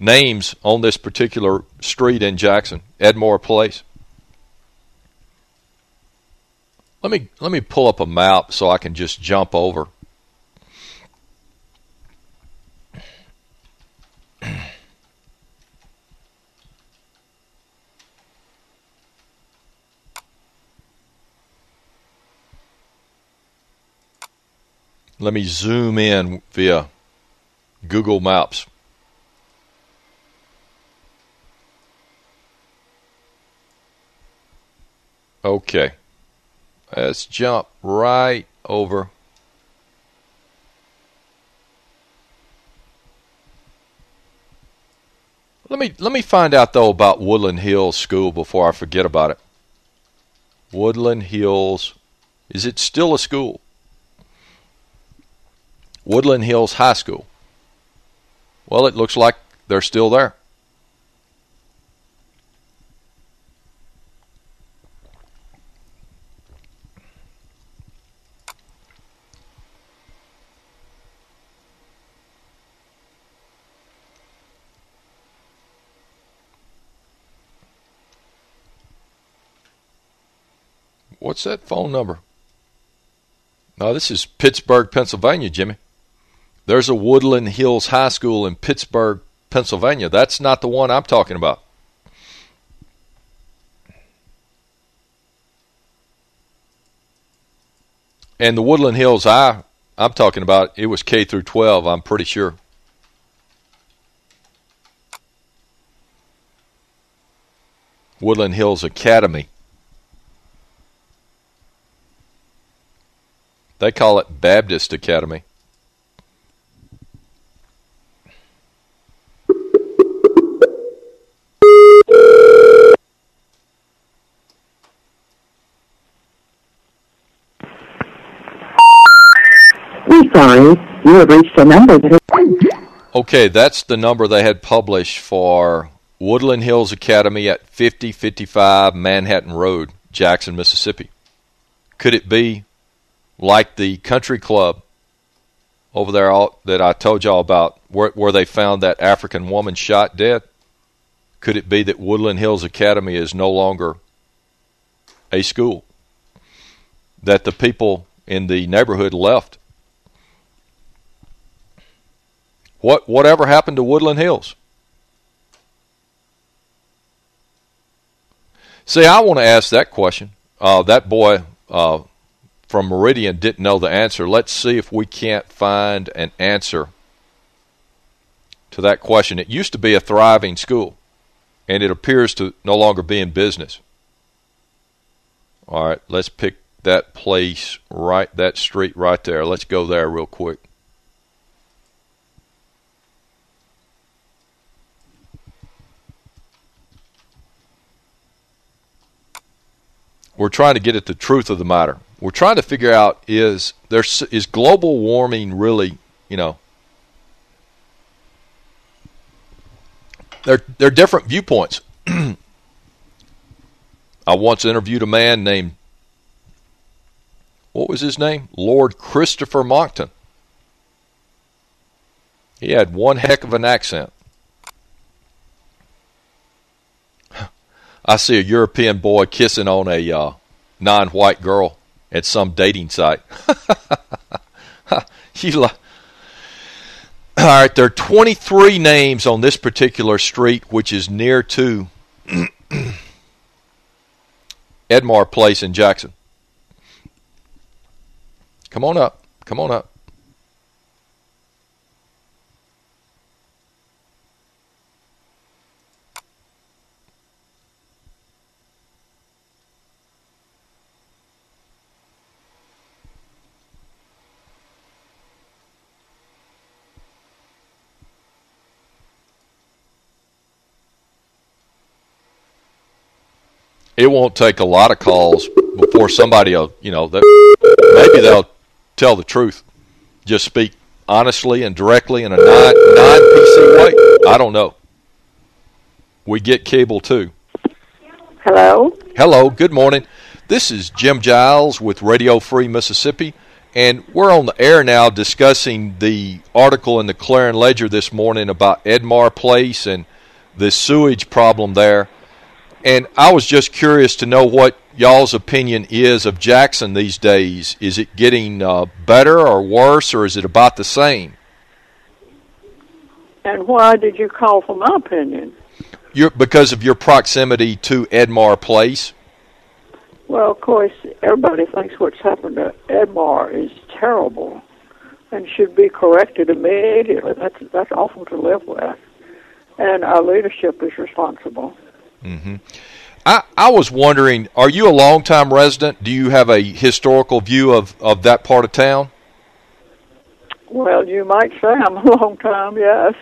names on this particular street in Jackson, Edmore Place. Let me let me pull up a map so I can just jump over. Let me zoom in via Google Maps. Okay. Let's jump right over. Let me let me find out though about Woodland Hills School before I forget about it. Woodland Hills is it still a school? Woodland Hills High School. Well, it looks like they're still there. What's that phone number? No, this is Pittsburgh, Pennsylvania, Jimmy. There's a Woodland Hills High School in Pittsburgh, Pennsylvania. That's not the one I'm talking about. And the Woodland Hills I I'm talking about, it was K through 12, I'm pretty sure. Woodland Hills Academy. They call it Baptist Academy.
sorry, you have reached a number that is...
Okay, that's the number they had published for Woodland Hills Academy at 5055 Manhattan Road, Jackson, Mississippi? Could it be like the country club over there all, that I told y'all about, where, where they found that African woman shot dead? Could it be that Woodland Hills Academy is no longer a school? That the people in the neighborhood left? What whatever happened to Woodland Hills? See, I want to ask that question. Uh, that boy uh, from Meridian didn't know the answer. Let's see if we can't find an answer to that question. It used to be a thriving school, and it appears to no longer be in business. All right, let's pick that place right, that street right there. Let's go there real quick. We're trying to get at the truth of the matter. We're trying to figure out is there is global warming really, you know, there there are different viewpoints. I once interviewed a man named what was his name? Lord Christopher Monckton. He had one heck of an accent. I see a European boy kissing on a uh, non-white girl at some dating site. all right, there are 23 names on this particular street, which is near to Edmar Place in Jackson. Come on up. Come on up. It won't take a lot of calls before somebody will, you know, that maybe they'll tell the truth. Just speak honestly and directly in a non non PC way. I don't know. We get cable too.
Hello.
Hello. Good morning. This is Jim Giles with Radio Free Mississippi, and we're on the air now discussing the article in the Clarion Ledger this morning about Edmar Place and the sewage problem there. And I was just curious to know what y'all's opinion is of Jackson these days. Is it getting uh, better or worse, or is it about the same?
And why did you call for my opinion?
You're, because of your proximity to Edmar Place.
Well, of course, everybody thinks what's happened to Edmar is terrible and should be corrected immediately. That's that's awful to live with, and our leadership is responsible.
Mm-hmm. I, I was wondering, are you a longtime resident? Do you have a historical view of, of that part of town?
Well, you might say I'm a long time, yes.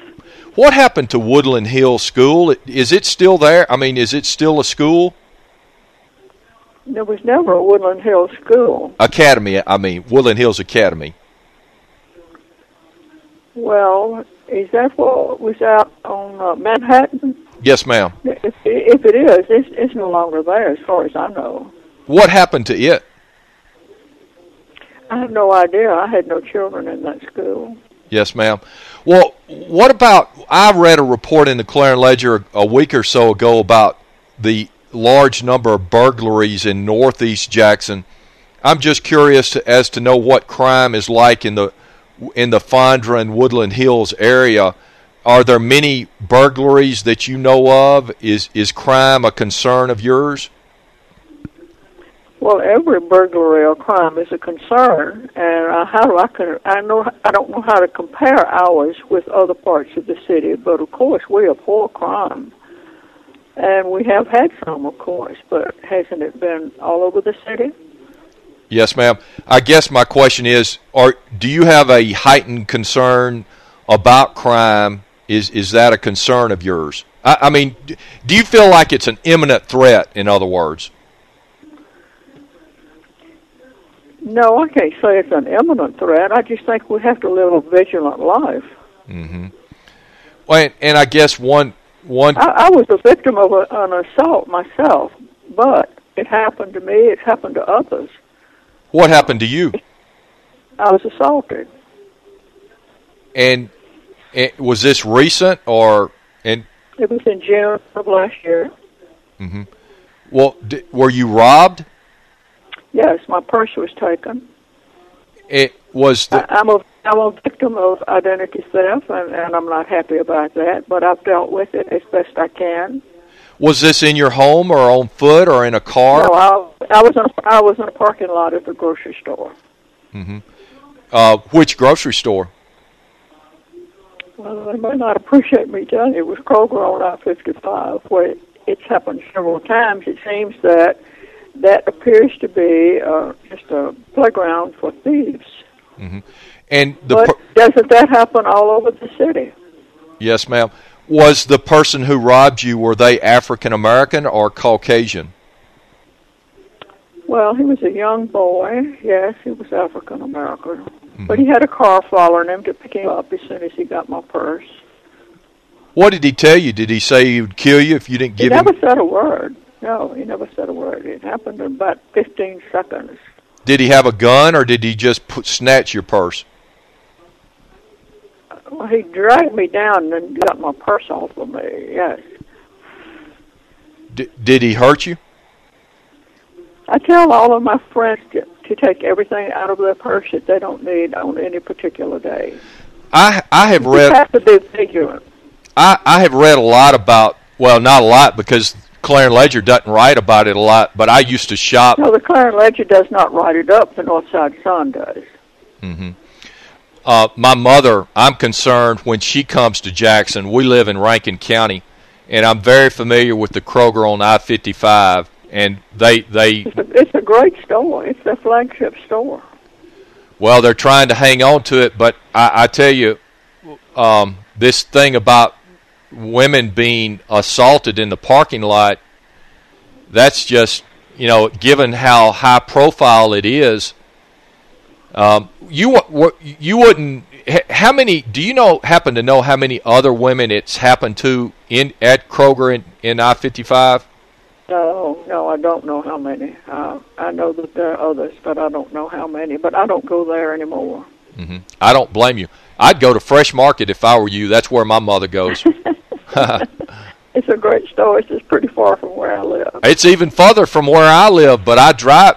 What happened to Woodland Hill School? Is it still there? I mean, is it still a school?
There was never a Woodland Hill School.
Academy, I mean, Woodland Hills Academy.
Well, is that what was out on uh, Manhattan?
Yes, ma'am.
If, if it is, it's, it's no longer there as far as I know.
What happened to it?
I have no idea. I had no children in that school.
Yes, ma'am. Well, what about, I read a report in the Clarion Ledger a week or so ago about the large number of burglaries in northeast Jackson. I'm just curious to, as to know what crime is like in the in the Fondren and Woodland Hills area are there many burglaries that you know of? Is is crime a concern of yours?
Well, every burglary or crime is a concern, and uh, how do I can I know I don't know how to compare ours with other parts of the city, but of course we abhor crime, and we have had some, of course, but hasn't it been all over the city?
Yes, ma'am. I guess my question is: Are do you have a heightened concern about crime is is that a concern of yours? I, I mean, do you feel like it's an imminent threat? In other words.
No, I can't say it's an imminent threat. I just think we have to live a vigilant life.
Mm-hmm. Well, and, and I guess one one.
I, I was a victim of a, an assault myself, but it happened to me. It happened to others.
What happened to you?
I was assaulted.
And, and was this recent or and
It was in June of last year. Hmm.
well d- were you robbed?
Yes, my purse was taken.
It was the,
I, I'm a I'm a victim of identity theft, and, and I'm not happy about that. But I've dealt with it as best I can.
was this in your home or on foot or in a car?
No, I, I was in a, I was in a parking lot at the grocery store. Hmm.
Uh, which grocery store?
Well, they may not appreciate me telling you, it was Kroger on I-55, where it's happened several times. It seems that that appears to be uh, just a playground for thieves.
And the
but
per-
doesn't that happen all over the city?
yes, ma'am. Was the person who robbed you were they African American or Caucasian?
Well, he was a young boy. Yes, he was African American.
Mm-hmm.
But he had a car following him to pick him up as soon as he got my purse.
What did he tell you? Did he say he would kill you if you didn't give him?
He never
him?
said a word. No, he never said a word. It happened in about 15 seconds.
Did he have a gun or did he just put, snatch your purse?
Well, he dragged me down and got my purse off of me. Yes,
D- did he hurt you?
I tell all of my friends to take everything out of their purse that they don't need on any particular day.
I I have
You
read
have to be vigilant.
I, I have read a lot about well not a lot because Clarion Ledger doesn't write about it a lot but I used to shop
No, the Clarion Ledger does not write it up. The Northside Sun does.
uh, my mother, I'm concerned when she comes to Jackson. We live in Rankin County, and I'm very familiar with the Kroger on I-55, and they they
It's a, it's a great store. It's their flagship store.
well they're trying to hang on to it, but I, I tell you, um, this thing about women being assaulted in the parking lot, that's just you know given how high profile it is. Um, you you wouldn't. How many? Do you know? Happen to know how many other women it's happened to in at Kroger in, in I fifty five?
No, no, I don't know how many. Uh, I know that there are others, but I don't know how many. But I don't go there anymore.
I don't blame you. I'd go to Fresh Market if I were you. That's where my mother goes.
It's a great store. It's just pretty far from where I live.
It's even further from where I live, but I drive.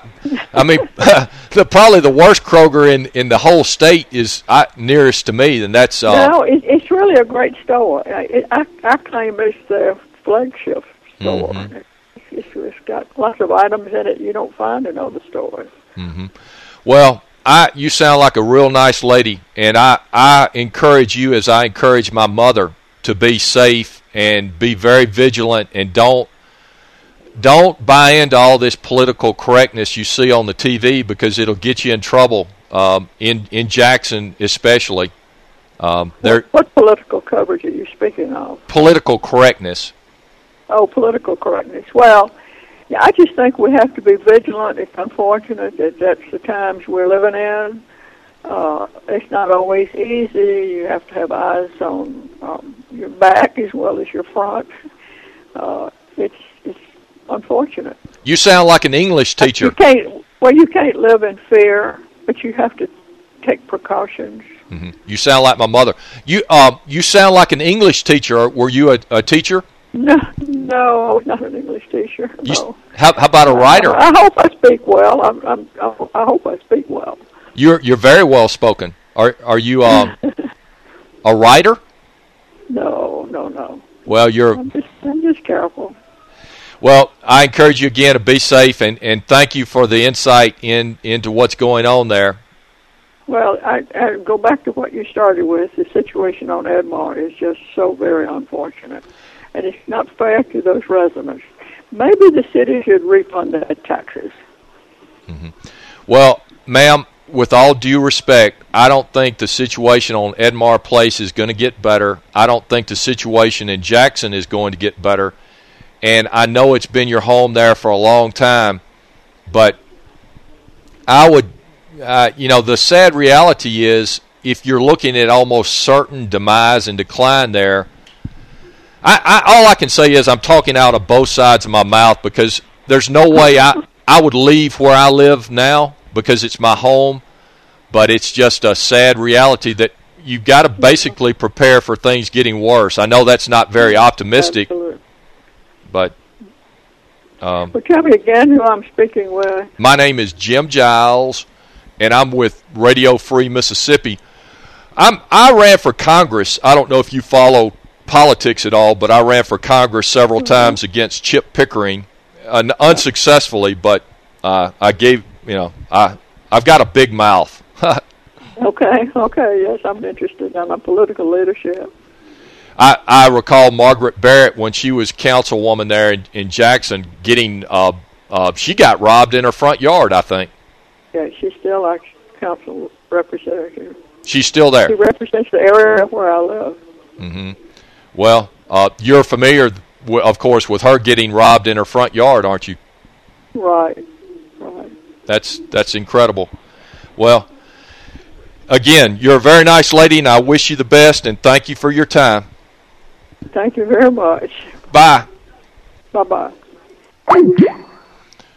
I mean, the probably the worst Kroger in in the whole state is I, nearest to me, and that's uh,
no, it, it's really a great store. I, it, I, I claim it's their flagship store.
Mm-hmm.
It's, it's got lots of items in it you don't find in other stores.
well. I you sound like a real nice lady, and I I encourage you as I encourage my mother to be safe and be very vigilant and don't don't buy into all this political correctness you see on the TV because it'll get you in trouble um, in in Jackson especially. Um, their
What political coverage are you speaking of?
political correctness.
Oh, political correctness. Well, I just think we have to be vigilant. It's unfortunate that that's the times we're living in. Uh, it's not always easy. You have to have eyes on um, your back as well as your front. Uh, it's it's unfortunate.
You sound like an English teacher.
You can't. Well, you can't live in fear, but you have to take precautions.
You sound like my mother. You um you sound like an English teacher. Were you a, a teacher?
No, no, I was not an English teacher.
You, how, how about a writer?
I hope I speak well. I'm, I'm, I hope I speak well.
You're you're very well spoken. Are are you um a writer?
No, no, no.
Well, you're
I'm just, I'm just careful.
well. I encourage you again to be safe and and thank you for the insight in into what's going on there.
Well, I, I go back to what you started with. The situation on Edmar is just so very unfortunate, and it's not fair to those residents. Maybe the city should refund their taxes.
Well, ma'am, with all due respect, I don't think the situation on Edmar Place is going to get better. I don't think the situation in Jackson is going to get better. And I know it's been your home there for a long time, but I would, uh, you know, the sad reality is if you're looking at almost certain demise and decline there, I, I all I can say is I'm talking out of both sides of my mouth because there's no way I I would leave where I live now because it's my home, but it's just a sad reality that you've got to basically prepare for things getting worse. I know that's not very optimistic,
Absolutely.
but um,
Well, tell me again who I'm speaking with.
my name is Jim Giles, and I'm with Radio Free Mississippi. I'm I ran for Congress. I don't know if you follow politics at all, but I ran for Congress several times against Chip Pickering, uh, unsuccessfully. But uh, I gave you know I I've got a big mouth.
Okay, okay, yes, I'm interested in a political leadership.
I, I recall Margaret Barrett when she was councilwoman there in, in Jackson getting uh, uh, she got robbed in her front yard. I think
Yeah, she's still our council representative.
she's still there.
She represents the area where I live.
Well, uh, you're familiar, w- of course, with her getting robbed in her front yard, aren't you?
Right, right.
That's that's incredible. Well, again, you're a very nice lady, and I wish you the best, and thank you for your time.
Thank you very much.
Bye.
Bye bye.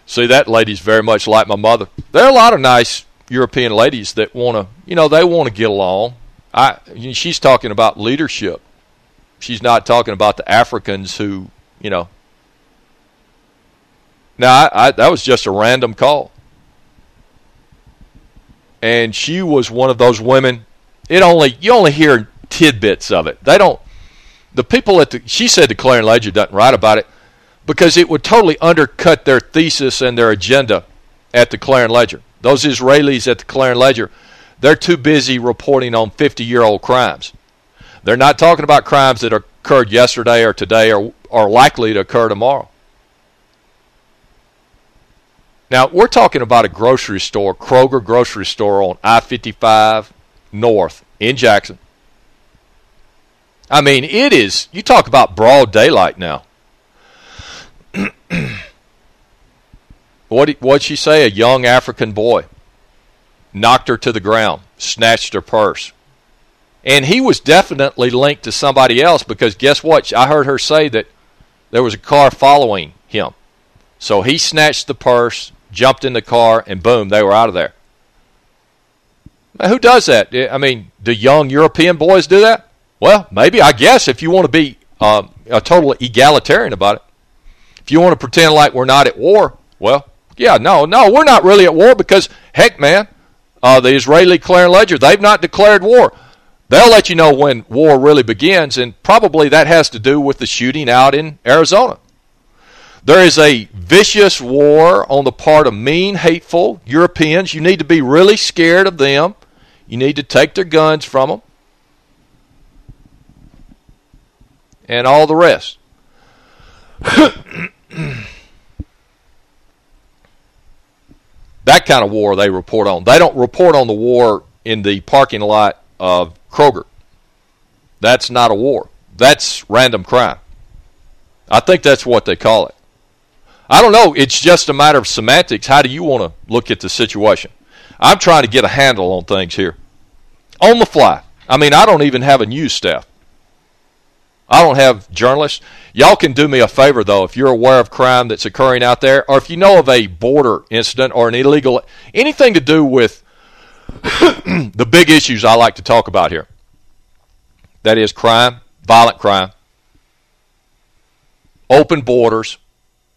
See, that lady's very much like my mother. There are a lot of nice European ladies that want to, you know, they want to get along. I, she's talking about leadership. She's not talking about the Africans who, you know. Now, I, I, that was just a random call. And she was one of those women. It only you only hear tidbits of it. They don't. The people at the she said the Clarion Ledger doesn't write about it because it would totally undercut their thesis and their agenda at the Clarion Ledger. Those Israelis at the Clarion Ledger, they're too busy reporting on 50-year-old crimes. They're not talking about crimes that occurred yesterday or today or are likely to occur tomorrow. Now, we're talking about a grocery store, Kroger grocery store on I-55 North in Jackson. I mean, it is, you talk about broad daylight now. what what'd she say? A young African boy knocked her to the ground, snatched her purse. And he was definitely linked to somebody else because guess what? I heard her say that there was a car following him. So he snatched the purse, jumped in the car, and boom, they were out of there. Now, who does that? I mean, do young European boys do that? Well, maybe, I guess, if you want to be um, a total egalitarian about it. If you want to pretend like we're not at war, well, yeah, no, no, we're not really at war because, heck, man, uh, the Israeli Clarion Ledger, they've not declared war. They'll let you know when war really begins, and probably that has to do with the shooting out in Arizona. There is a vicious war on the part of mean, hateful Europeans. You need to be really scared of them. You need to take their guns from them. And all the rest. that kind of war they report on. They don't report on the war in the parking lot of Kroger. That's not a war. That's random crime. I think that's what they call it. I don't know. It's just a matter of semantics. How do you want to look at the situation? I'm trying to get a handle on things here. On the fly. I mean, I don't even have a news staff. I don't have journalists. Y'all can do me a favor, though, if you're aware of crime that's occurring out there, or if you know of a border incident or an illegal, anything to do with the big issues I like to talk about here. That is crime, violent crime, open borders,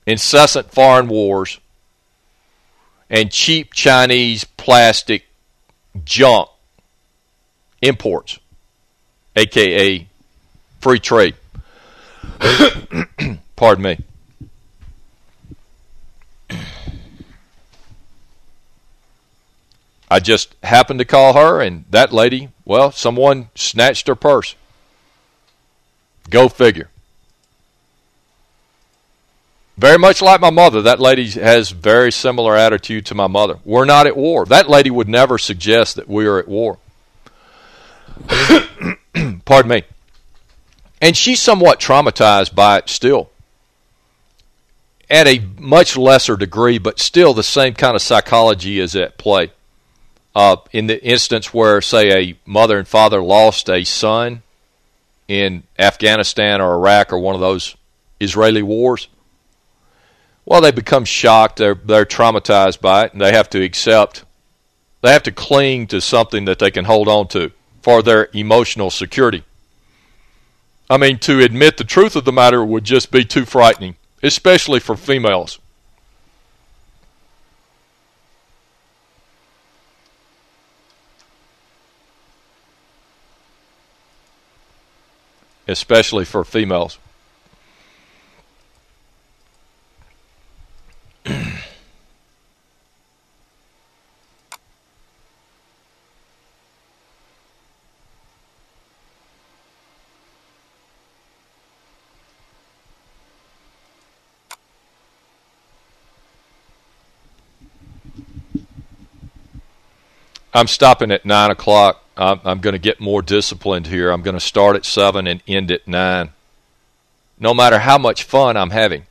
incessant foreign wars, and cheap Chinese plastic junk imports, a.k.a. free trade. Pardon me. I just happened to call her, and that lady, well, someone snatched her purse. Go figure. Very much like my mother, that lady has very similar attitude to my mother. We're not at war. That lady would never suggest that we are at war. Pardon me. And she's somewhat traumatized by it still. At a much lesser degree, but still the same kind of psychology is at play. Uh, in the instance where, say, a mother and father lost a son in Afghanistan or Iraq or one of those Israeli wars? Well, they become shocked. They're they're traumatized by it, and they have to accept. They have to cling to something that they can hold on to for their emotional security. I mean, to admit the truth of the matter would just be too frightening, especially for females. Especially for females. I'm stopping at 9 o'clock. I'm, I'm going to get more disciplined here. I'm going to start at 7 and end at 9. No matter how much fun I'm having.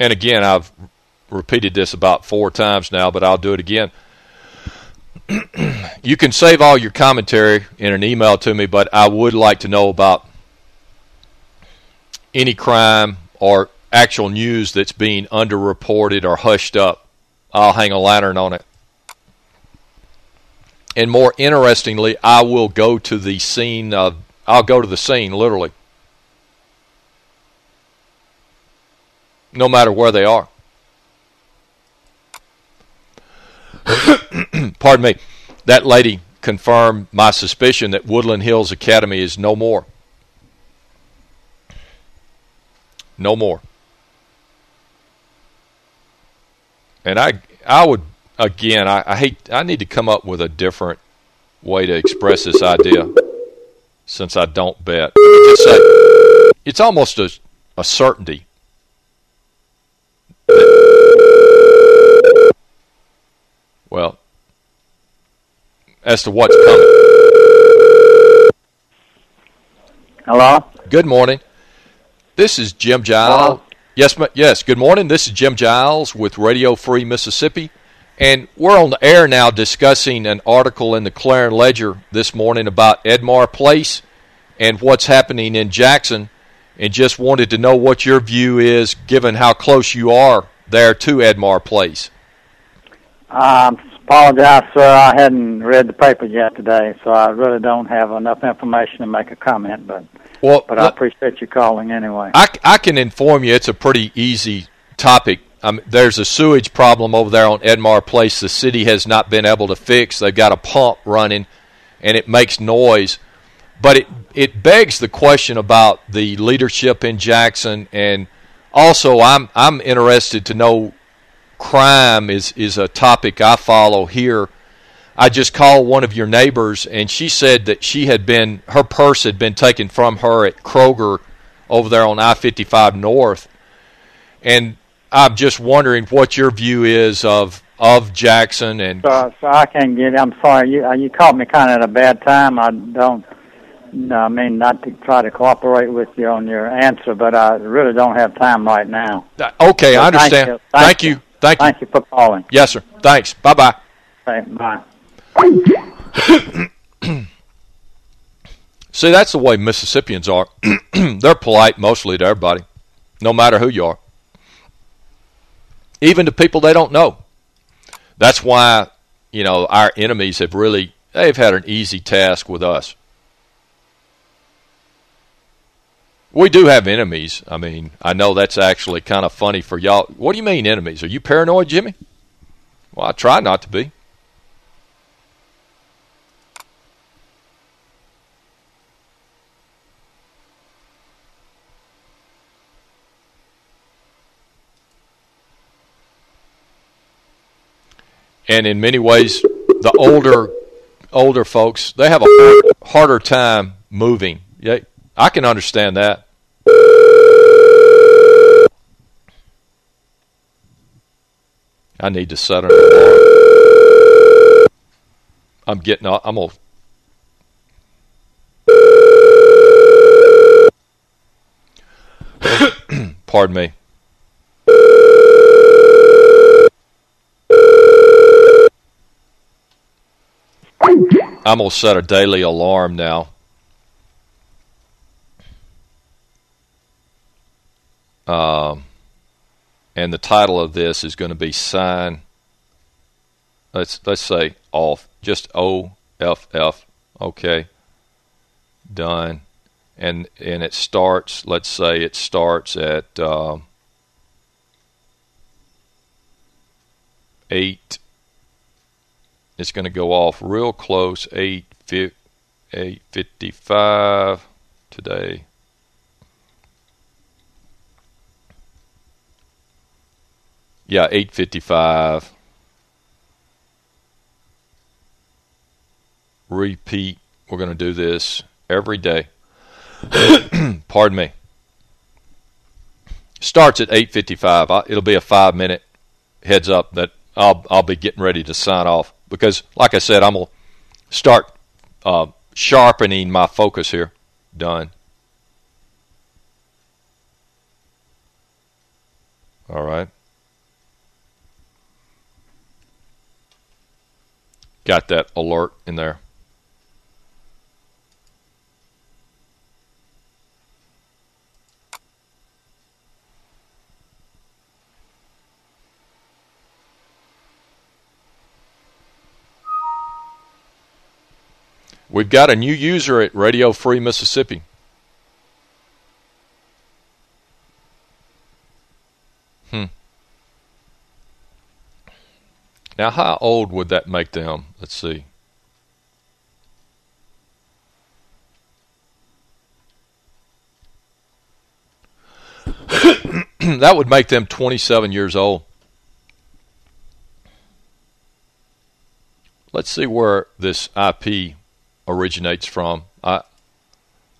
And again, I've repeated this about four times now, but I'll do it again. you can save all your commentary in an email to me, but I would like to know about any crime or actual news that's being underreported or hushed up. I'll hang a lantern on it. And more interestingly, I will go to the scene I'll go to the scene, literally. No matter where they are. Pardon me. That lady confirmed my suspicion that Woodland Hills Academy is no more. No more. And I I would again I, I hate I need to come up with a different way to express this idea since I don't bet. Say it's almost a a certainty. Well, as to what's coming.
Hello?
Good morning. This is Jim Giles.
Hello?
Yes, yes. Good morning. This is Jim Giles with Radio Free Mississippi. And we're on the air now discussing an article in the Clarion Ledger this morning about Edmar Place and what's happening in Jackson and just wanted to know what your view is given how close you are there to Edmar Place.
Um, apologize, sir. I hadn't read the paper yet today, so I really don't have enough information to make a comment, but
well,
but I appreciate you calling anyway.
I, I can inform you it's a pretty easy topic. Um, there's a sewage problem over there on Edmar Place the city has not been able to fix. They've got a pump running, and it makes noise. But it, it begs the question about the leadership in Jackson, and also I'm I'm interested to know crime is is a topic I follow here I just called one of your neighbors, and she said that she had been her purse had been taken from her at Kroger over there on I-55 North, and I'm just wondering what your view is of of Jackson and.
So, so I can't get. I'm sorry. You uh, you caught me kind of at a bad time. I don't. No, I mean not to try to cooperate with you on your answer, but I really don't have time right now.
Okay, so I understand.
Thank you.
Thank, thank you. you. Thank,
thank you. for calling.
Yes, sir. Thanks. Bye bye.
Okay, bye.
See, that's the way Mississippians are. They're polite mostly to everybody, no matter who you are. Even to people they don't know. That's why, you know, our enemies have really, they've had an easy task with us. We do have enemies. I mean, I know that's actually kind of funny for y'all. What do you mean enemies? Are you paranoid, Jimmy? Well, I try not to be. and in many ways, the older older folks they have a harder time moving. Yeah, I can understand that. I need to set an alarm. I'm getting. I'm gonna. Pardon me. I'm gonna set a daily alarm now. Um, and the title of this is going to be sign. Let's let's say off, just O F F. Okay, done, and and it starts. Let's say it starts at um, eight. It's going to go off real close. Eight eight fifty five today. Yeah, 855. Repeat. We're going to do this every day. Pardon me. Starts at 8:55. It'll be a 5-minute heads up that I'll I'll be getting ready to sign off because like I said, I'm going to start uh, sharpening my focus here. Done. All right. Got that alert in there. We've got a new user at Radio Free Mississippi. Hmm. Now, how old would that make them? Let's see. that would make them 27 years old. Let's see where this IP originates from. I,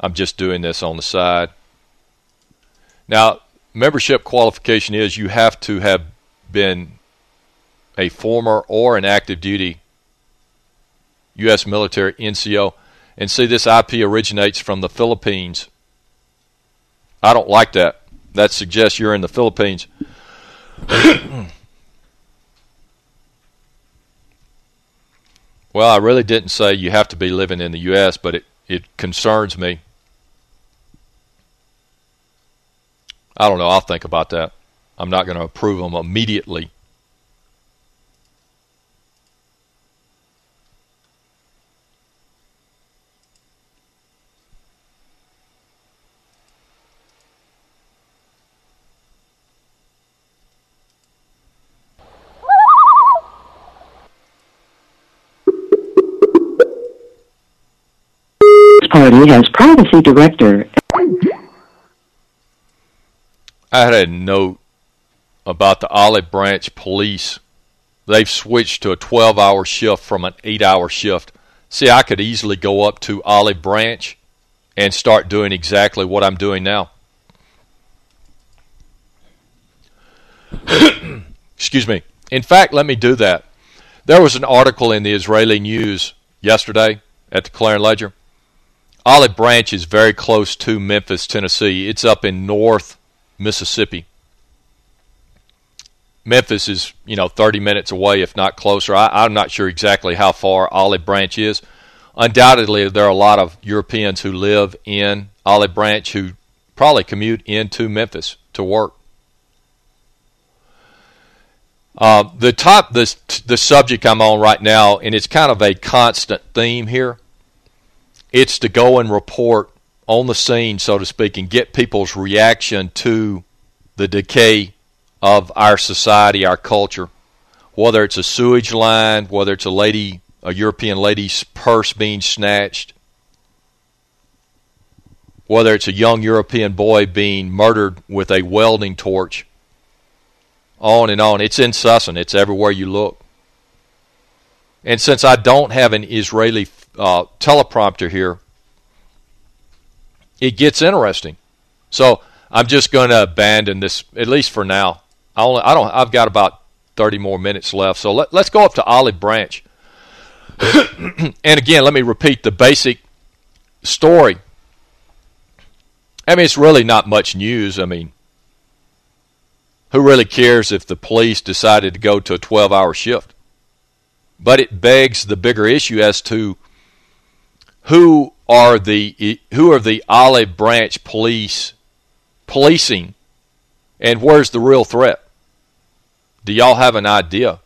I'm just doing this on the side. Now, membership qualification is you have to have been a former or an active duty U.S. military NCO. And see, this IP originates from the Philippines. I don't like that. That suggests you're in the Philippines. well, I really didn't say you have to be living in the U.S., but it, it concerns me. I don't know. I'll think about that. I'm not going to approve them immediately.
Has privacy director.
I had a note about the Olive Branch police. They've switched to a 12-hour shift from an 8-hour shift. See, I could easily go up to Olive Branch and start doing exactly what I'm doing now. Excuse me. In fact, let me do that. There was an article in the Israeli news yesterday at the Clarion Ledger. Olive Branch is very close to Memphis, Tennessee. It's up in north Mississippi. Memphis is, you know, 30 minutes away, if not closer. I, am not sure exactly how far Olive Branch is. Undoubtedly, there are a lot of Europeans who live in Olive Branch who probably commute into Memphis to work. Uh, the top, the the subject I'm on right now, and it's kind of a constant theme here. It's to go and report on the scene, so to speak, and get people's reaction to the decay of our society, our culture. Whether it's a sewage line, whether it's a lady, a European lady's purse being snatched, whether it's a young European boy being murdered with a welding torch, on and on. It's incessant. It's everywhere you look. And since I don't have an Israeli uh, teleprompter here, it gets interesting. So I'm just going to abandon this, at least for now. I only, I don't, I've got about 30 more minutes left. So let, let's go up to Olive Branch. and again, let me repeat the basic story. I mean, it's really not much news. I mean, who really cares if the police decided to go to a 12-hour shift? But it begs the bigger issue as to who are the who are the Olive Branch police policing, and where's the real threat? Do y'all have an idea?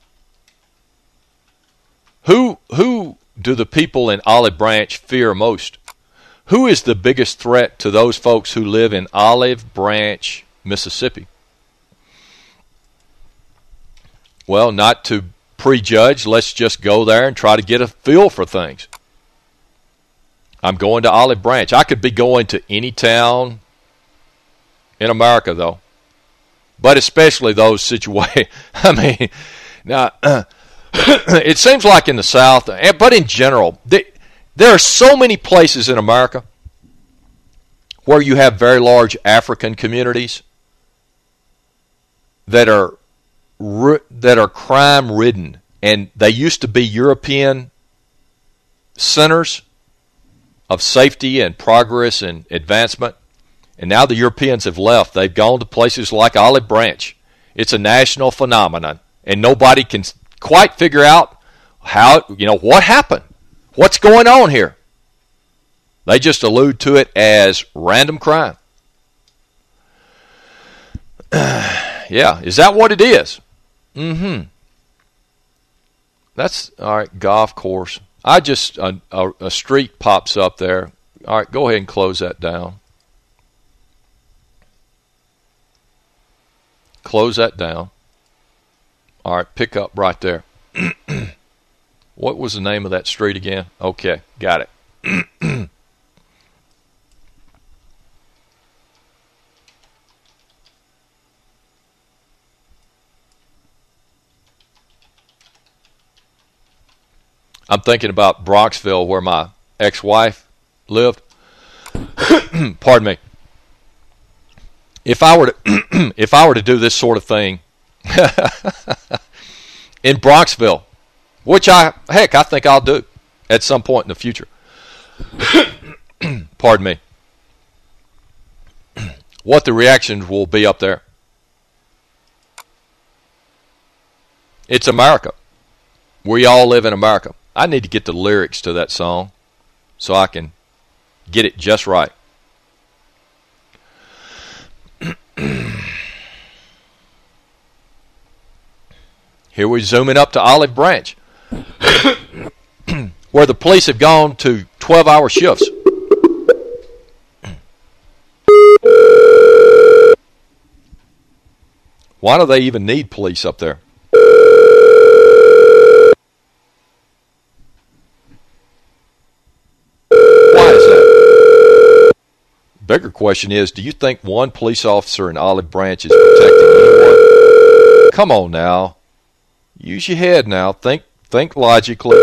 Who who do the people in Olive Branch fear most? Who is the biggest threat to those folks who live in Olive Branch, Mississippi? Well, not to prejudge, let's just go there and try to get a feel for things. I'm going to Olive Branch. I could be going to any town in America, though. But especially those situations. I mean, now, it seems like in the South, eh, but in general, there are so many places in America where you have very large African communities that are that are crime ridden and they used to be European centers of safety and progress and advancement and now the Europeans have left they've gone to places like Olive Branch it's a national phenomenon and nobody can quite figure out how you know what happened What's going on here? They just allude to it as random crime. yeah, is that what it is? Mm-hmm. That's, all right, golf course. I just, a, a, a street pops up there. All right, go ahead and close that down. Close that down. All right, pick up right there. What was the name of that street again? Okay, got it. I'm thinking about Bronxville where my ex-wife lived. Pardon me. If I were to if I were to do this sort of thing in Bronxville, which I, heck, I think I'll do at some point in the future. Pardon me. what the reactions will be up there. It's America. We all live in America. I need to get the lyrics to that song so I can get it just right. Here we're zooming up to Olive Branch. where the police have gone to 12-hour shifts. Why do they even need police up there? Why is that? Bigger question is, do you think one police officer in Olive Branch is protecting anyone? Come on now. Use your head now. Think Think logically.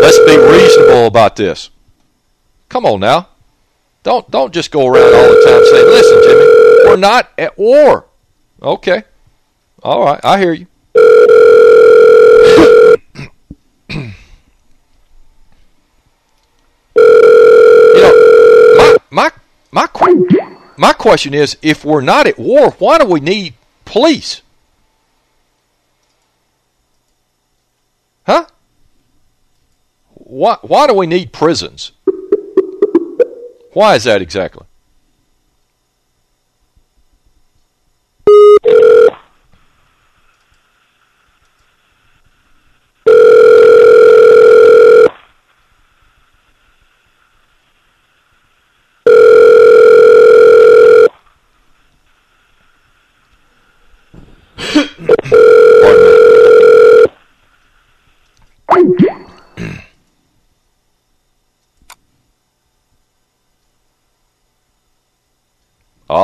Let's be reasonable about this. Come on now. Don't don't just go around all the time saying, "Listen, Jimmy, we're not at war." Okay. All right, I hear you. my my my question is, if we're not at war, why do we need police? Huh? Why, why do we need prisons? Why is that exactly?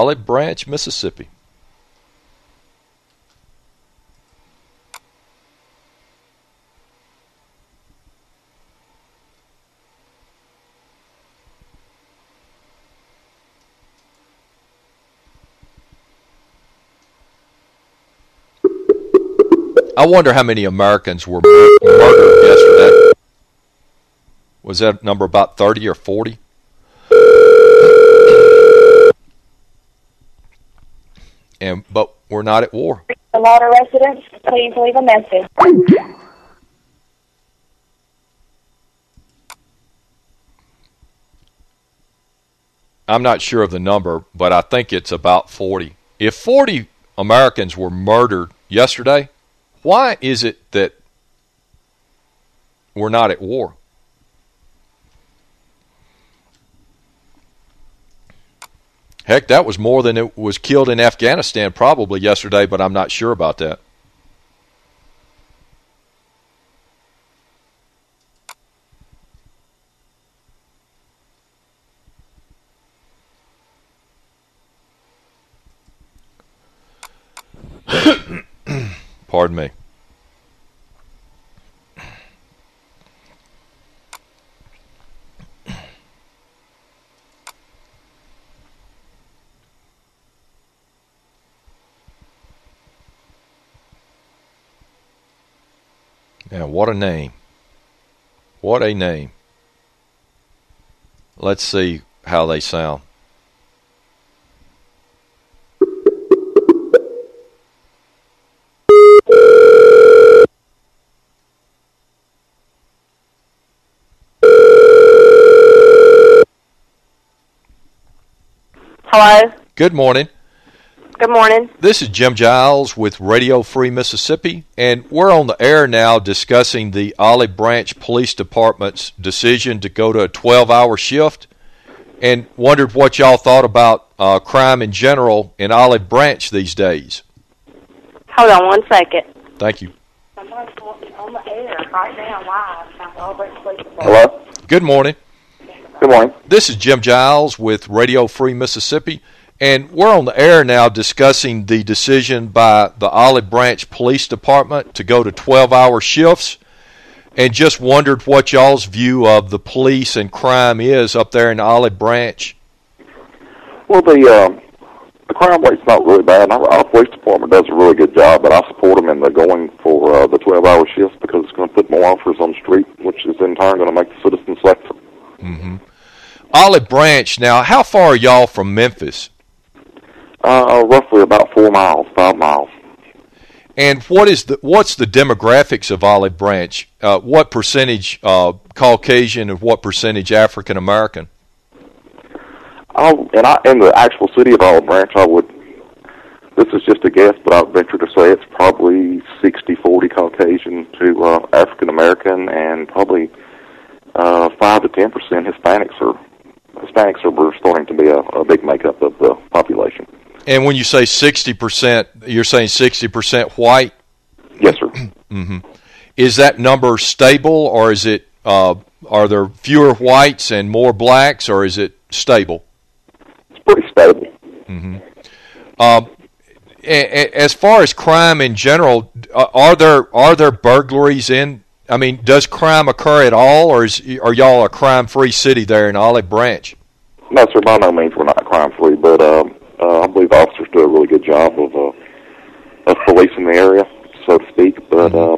Olive Branch, Mississippi. I wonder how many Americans were murdered yesterday. Was that number about 30 or 40? and but we're not at war.
A lot of residents, please leave a message.
I'm not sure of the number, but I think it's about 40. If 40 Americans were murdered yesterday, why is it that we're not at war? Heck, that was more than it was killed in Afghanistan probably yesterday, but I'm not sure about that. Pardon me. Yeah, what a name. What a name. Let's see how they sound.
Hello.
Good morning.
Good morning.
This is Jim Giles with Radio Free Mississippi, and we're on the air now discussing the Olive Branch Police Department's decision to go to a 12-hour shift and wondered what y'all thought about uh, crime in general in Olive Branch these days.
Hold on one second.
Thank you.
Somebody's on the air right now live.
Hello?
Good morning.
Good morning.
This is Jim Giles with Radio Free Mississippi, and we're on the air now discussing the decision by the Olive Branch Police Department to go to 12-hour shifts and just wondered what y'all's view of the police and crime is up there in Olive Branch.
Well, the uh, the crime rate's not really bad. Our, our police department does a really good job, but I support them in the going for uh, the 12-hour shifts because it's going to put more officers on the street, which is in turn going to make the citizens safer.
Mm-hmm. Olive Branch, now, how far are y'all from Memphis?
Uh, roughly about four miles, five miles.
And what is the what's the demographics of Olive Branch? Uh, what percentage uh, Caucasian and what percentage African American?
Oh, and I, in the actual city of Olive Branch, I would. This is just a guess, but I would venture to say it's probably 60-40 Caucasian to uh, African American, and probably uh, five to ten percent Hispanics are Hispanics are starting to be a, a big makeup of the population.
And when you say 60%, you're saying 60% white?
Yes, sir.
mm-hmm. Is that number stable, or is it? Uh, are there fewer whites and more blacks, or is it stable?
It's pretty stable.
Mm-hmm. Uh, as far as crime in general, are there are there burglaries in? I mean, does crime occur at all, or is are y'all a crime-free city there in Olive Branch?
No, sir. By no means, we're not crime-free, but um, uh, I believe officers do a really good job of uh, of policing the area, so to speak. But uh,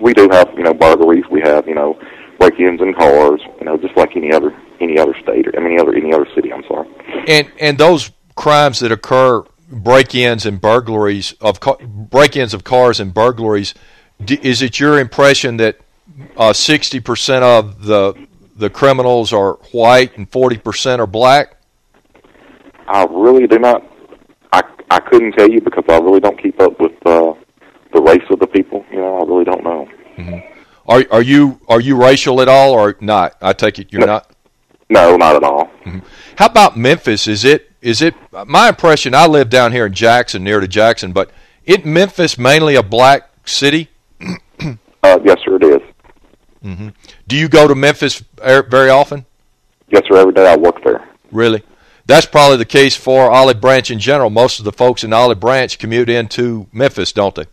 we do have, you know, burglaries. We have, you know, break-ins in cars. You know, just like any other any other state or I mean, any other any other city. I'm sorry.
And and those crimes that occur, break-ins and burglaries of break-ins of cars and burglaries. Is it your impression that sixty uh, percent of the the criminals are white and forty percent are black?
I really do not. I I couldn't tell you because I really don't keep up with uh, the race of the people. You know, I really don't know.
Mm-hmm. Are are you are you racial at all or not? I take it you're
no,
not.
No, not at all.
Mm-hmm. How about Memphis? Is it is it my impression? I live down here in Jackson, near to Jackson, but it Memphis mainly a black city.
uh, yes, sir, it is.
Mm-hmm. Do you go to Memphis very often?
Yes, sir. Every day I work there.
Really? That's probably the case for Olive Branch in general. Most of the folks in Olive Branch commute into Memphis, don't they?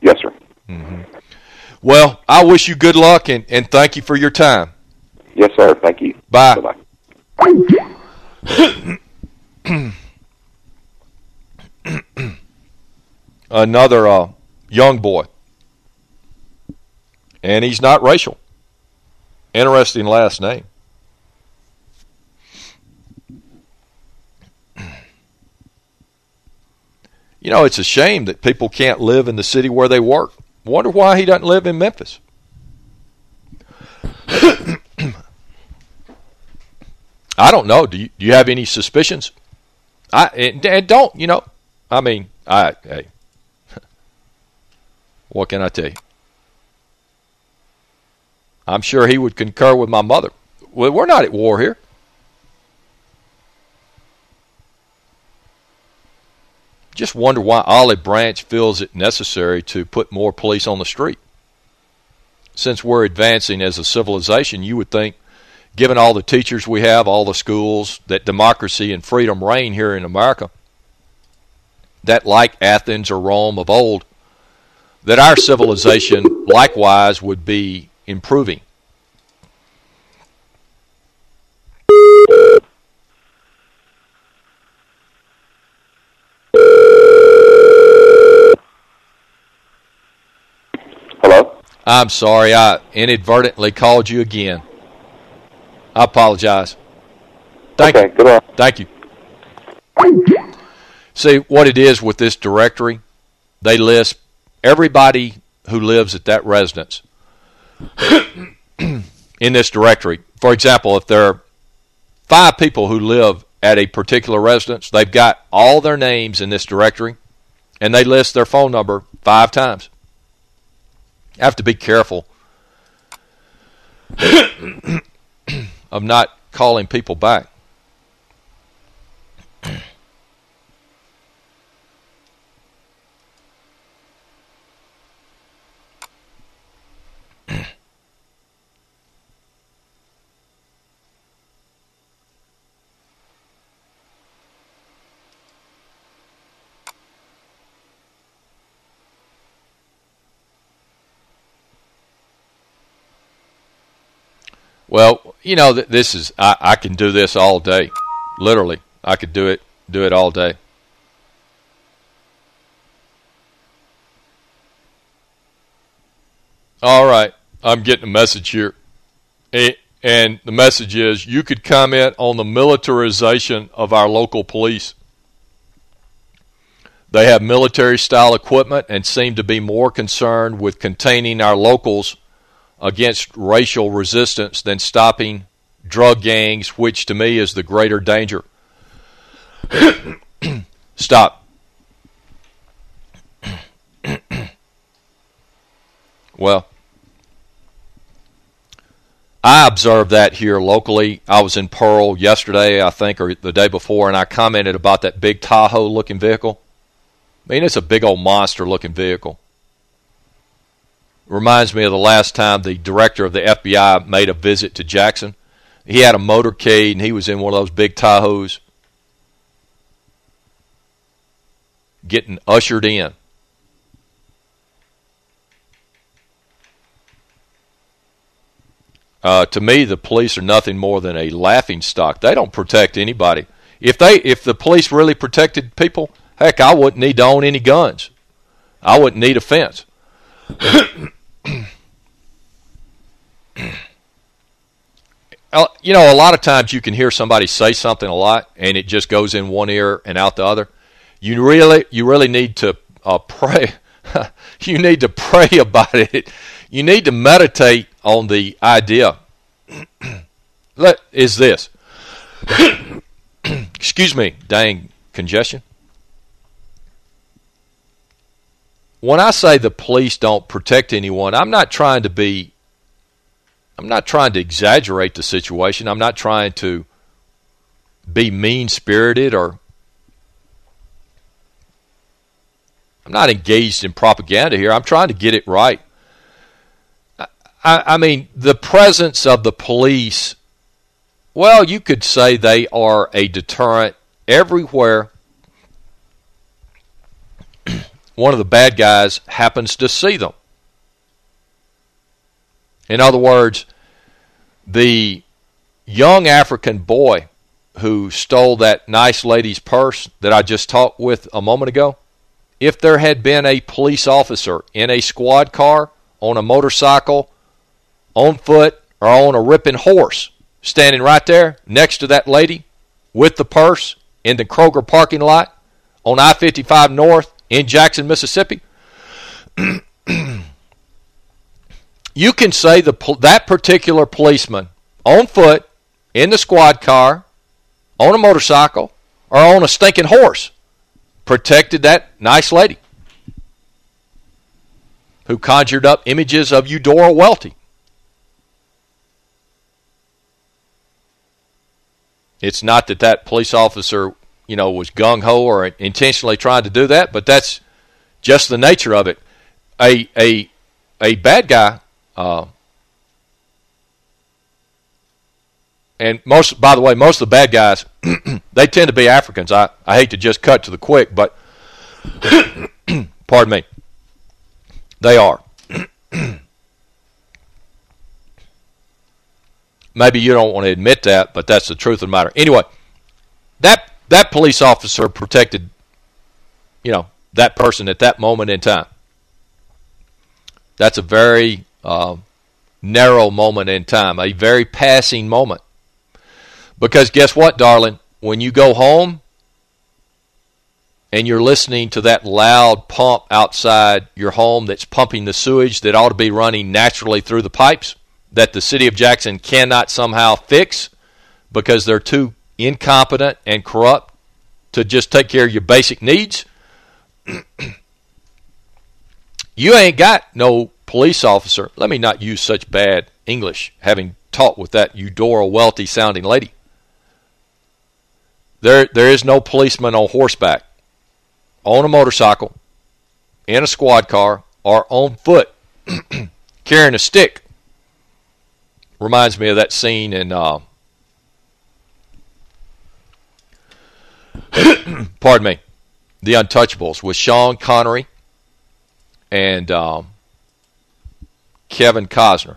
Yes, sir.
Mm-hmm. Well, I wish you good luck and, and thank you for your time.
Yes, sir. Thank you.
Bye.
Bye-bye.
Another uh, young boy. And he's not racial. Interesting last name. You know, it's a shame that people can't live in the city where they work. Wonder why he doesn't live in Memphis. I don't know. Do you, do you have any suspicions? I and, and don't, you know, I mean, I hey, what can I tell you? I'm sure he would concur with my mother. Well, we're not at war here. Just wonder why Olive Branch feels it necessary to put more police on the street. Since we're advancing as a civilization, you would think, given all the teachers we have, all the schools, that democracy and freedom reign here in America, that like Athens or Rome of old, that our civilization likewise would be improving.
Hello?
I'm sorry, I inadvertently called you again. I apologize. Thank
okay,
you.
goodbye.
Thank you. See, what it is with this directory, they list everybody who lives at that residence in this directory. For example, if there are five people who live at a particular residence, they've got all their names in this directory, and they list their phone number five times. Have to be careful of not calling people back. Well, you know, th this is I, I can do this all day, literally. I could do it do it all day. All right, I'm getting a message here, and the message is you could comment on the militarization of our local police. They have military-style equipment and seem to be more concerned with containing our locals against racial resistance than stopping drug gangs, which to me is the greater danger. Stop. well, I observed that here locally. I was in Pearl yesterday, I think, or the day before, and I commented about that big Tahoe-looking vehicle. I mean, it's a big old monster-looking vehicle reminds me of the last time the director of the FBI made a visit to Jackson. He had a motorcade and he was in one of those big Tahoes getting ushered in. Uh, to me, the police are nothing more than a laughing stock. They don't protect anybody. If they, if the police really protected people, heck, I wouldn't need to own any guns. I wouldn't need a fence. You know, a lot of times you can hear somebody say something a lot, and it just goes in one ear and out the other. You really, you really need to uh, pray. you need to pray about it. You need to meditate on the idea. Let is this? Excuse me, dang congestion. When I say the police don't protect anyone, I'm not trying to be I'm not trying to exaggerate the situation. I'm not trying to be mean-spirited or I'm not engaged in propaganda here. I'm trying to get it right. I, I mean, the presence of the police, well, you could say they are a deterrent everywhere one of the bad guys happens to see them. In other words, the young African boy who stole that nice lady's purse that I just talked with a moment ago, if there had been a police officer in a squad car, on a motorcycle, on foot, or on a ripping horse, standing right there next to that lady with the purse in the Kroger parking lot on I-55 North, in Jackson, Mississippi, you can say the that particular policeman on foot in the squad car on a motorcycle or on a stinking horse protected that nice lady who conjured up images of Eudora Welty. It's not that that police officer, you know, was gung-ho or intentionally trying to do that, but that's just the nature of it. A a a bad guy uh, and most by the way, most of the bad guys they tend to be Africans. I I hate to just cut to the quick, but pardon me. They are. Maybe you don't want to admit that, but that's the truth of the matter. Anyway, that that police officer protected, you know, that person at that moment in time. That's a very uh, narrow moment in time, a very passing moment. Because guess what, darling? When you go home and you're listening to that loud pump outside your home that's pumping the sewage that ought to be running naturally through the pipes, that the city of Jackson cannot somehow fix because they're too incompetent and corrupt to just take care of your basic needs, you ain't got no police officer. Let me not use such bad English, having taught with that Eudora Welty sounding lady. There, there is no policeman on horseback, on a motorcycle, in a squad car, or on foot, carrying a stick Reminds me of that scene in, uh, pardon me, The Untouchables with Sean Connery and um, Kevin Costner.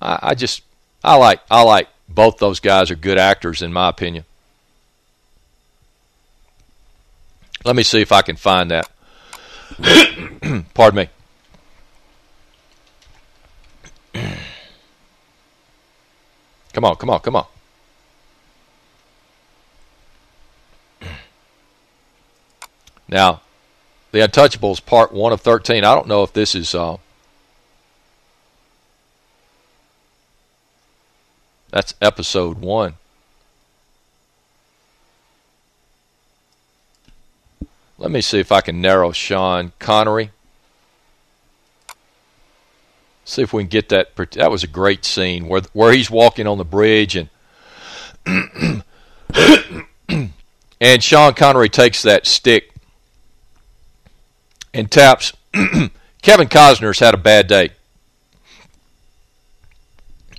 I, I just, I like, I like both those guys are good actors in my opinion. Let me see if I can find that. Pardon me. Come on, come on, come on. Now, The Untouchables, part 1 of 13. I don't know if this is... Uh, that's episode 1. Let me see if I can narrow Sean Connery. See if we can get that. That was a great scene where where he's walking on the bridge and and Sean Connery takes that stick and taps. Kevin Costner's had a bad day.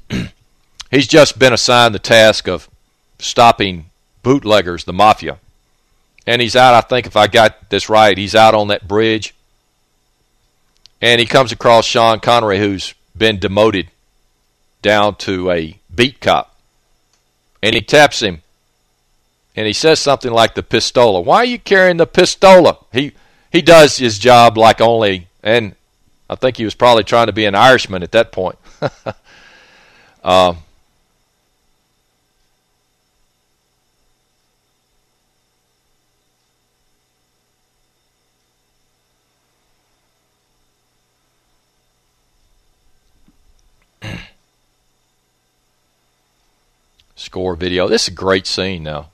he's just been assigned the task of stopping bootleggers, the mafia. And he's out, I think if I got this right, he's out on that bridge and he comes across Sean Connery, who's been demoted down to a beat cop. And he taps him. And he says something like the pistola. Why are you carrying the pistola? He he does his job like only, and I think he was probably trying to be an Irishman at that point. uh, score video. This is a great scene now.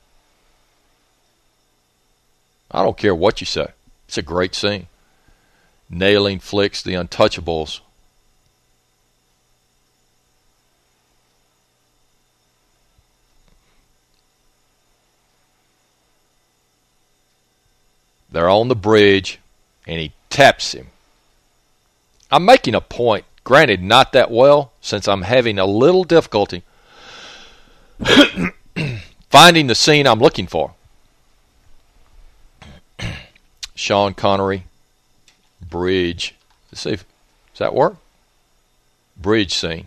I don't care what you say. It's a great scene. Nailing flicks the untouchables. They're on the bridge, and he taps him. I'm making a point, granted not that well, since I'm having a little difficulty finding the scene I'm looking for. Sean Connery, bridge. Let's see if does that work? Bridge scene.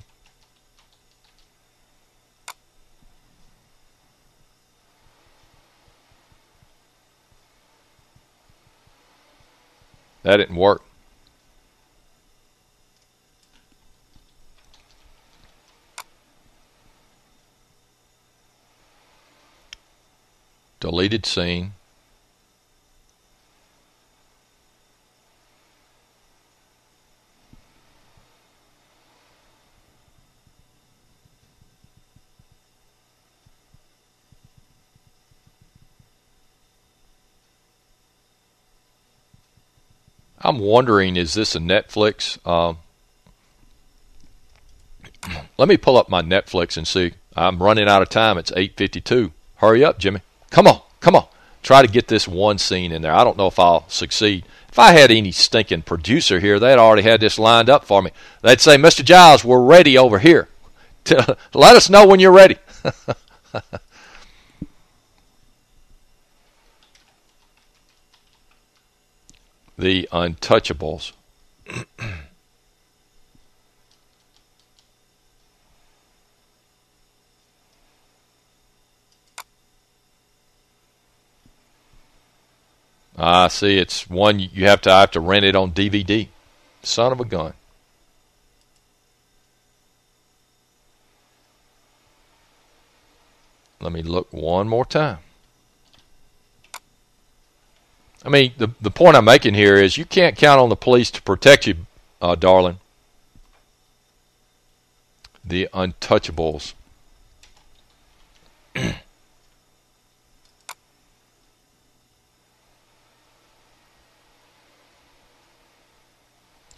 That didn't work. Deleted scene. I'm wondering, is this a Netflix? Um, let me pull up my Netflix and see. I'm running out of time. It's 8.52. Hurry up, Jimmy. Come on, come on. Try to get this one scene in there. I don't know if I'll succeed. If I had any stinking producer here, they'd already had this lined up for me. They'd say, Mr. Giles, we're ready over here. Let us know when you're ready. the Untouchables. Ah, see, it's one you have to I have to rent it on DVD. Son of a gun. Let me look one more time. I mean, the the point I'm making here is you can't count on the police to protect you, uh, darling. The Untouchables.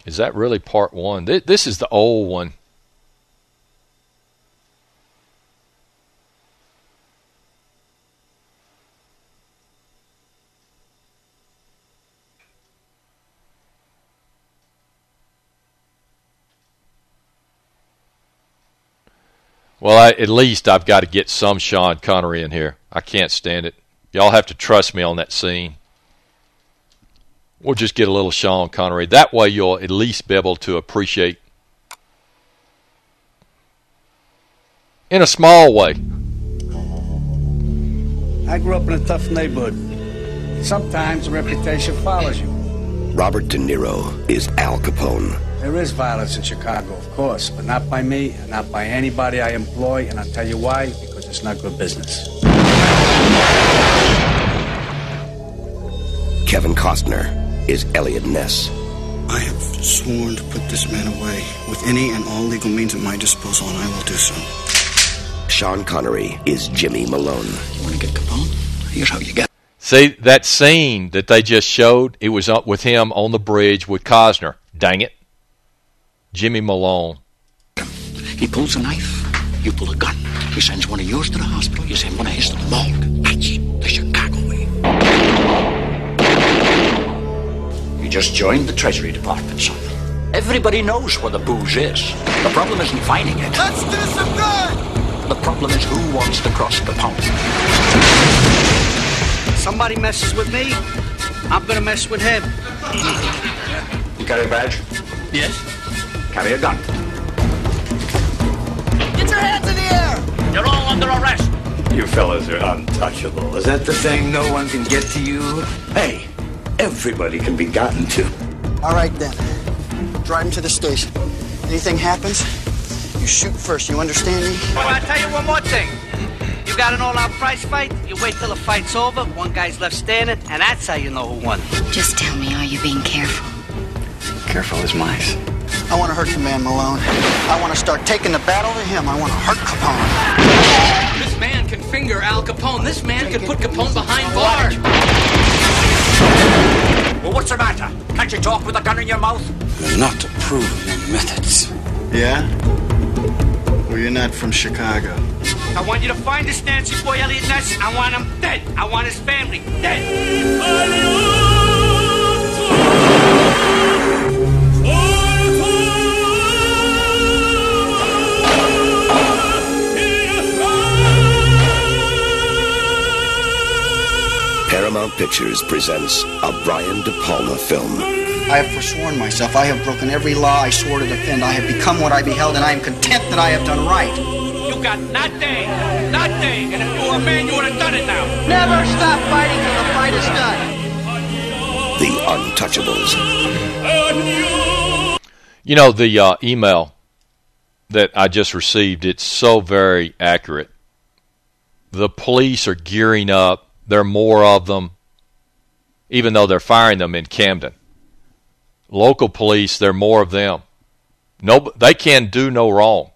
Is that really part one? This is the old one. Well, I, at least I've got to get some Sean Connery in here. I can't stand it. Y'all have to trust me on that scene. We'll just get a little Sean Connery. That way you'll at least be able to appreciate in a small way.
I grew up in a tough neighborhood. Sometimes a reputation follows you.
Robert De Niro is Al Capone.
There is violence in Chicago, of course, but not by me not by anybody I employ, and I'll tell you why, because it's not good business.
Kevin Costner is Eliot Ness.
I have sworn to put this man away with any and all legal means at my disposal, and I will do so.
Sean Connery is Jimmy Malone.
You want to get Capone? Here's how you get.
See, that scene that they just showed, it was up with him on the bridge with Costner. Dang it. Jimmy Malone.
He pulls a knife, you pull a gun. He sends one of yours to the hospital, you send one of his to the morgue. That's the Chicago way. You just joined the Treasury Department, son. Everybody knows where the booze is. The problem isn't finding it.
Let's do some good!
The problem is who wants to cross the pond.
Somebody messes with me, I'm gonna mess with him.
You carry a badge?
Yes.
Carry a gun.
Get your hands in the air!
You're all under arrest.
You fellas are untouchable. Is that the thing no one can get to you? Hey, everybody can be gotten to.
All right then. Drive him to the station. Anything happens, you shoot first. You understand me?
Well, I'll tell you one more thing. You got an all-out prize fight, you wait till the fight's over, one guy's left standing, and that's how you know who won.
Just tell me, are you being careful?
Careful as mice.
I want to hurt the man Malone. I want to start taking the battle to him. I want to hurt Capone.
This man can finger Al Capone. This man can put Capone behind bars.
Well, what's the matter? Can't you talk with a gun in your mouth? You're not approving your methods.
Yeah? Well, you're not from Chicago.
I want you to find this Nancy boy, Eliot Ness. I want him dead. I want his family dead.
Paramount Pictures presents a Brian De Palma film.
I have forsworn myself. I have broken every law I swore to defend. I have become what I beheld, and I am content that I have done right.
You got nothing, nothing, and if you were a man, you would have done it now.
Never stop fighting till the fight is done.
The Untouchables.
You know, the uh, email that I just received, it's so very accurate. The police are gearing up. There are more of them, even though they're firing them in Camden. Local police, there are more of them. No, they can do no wrong.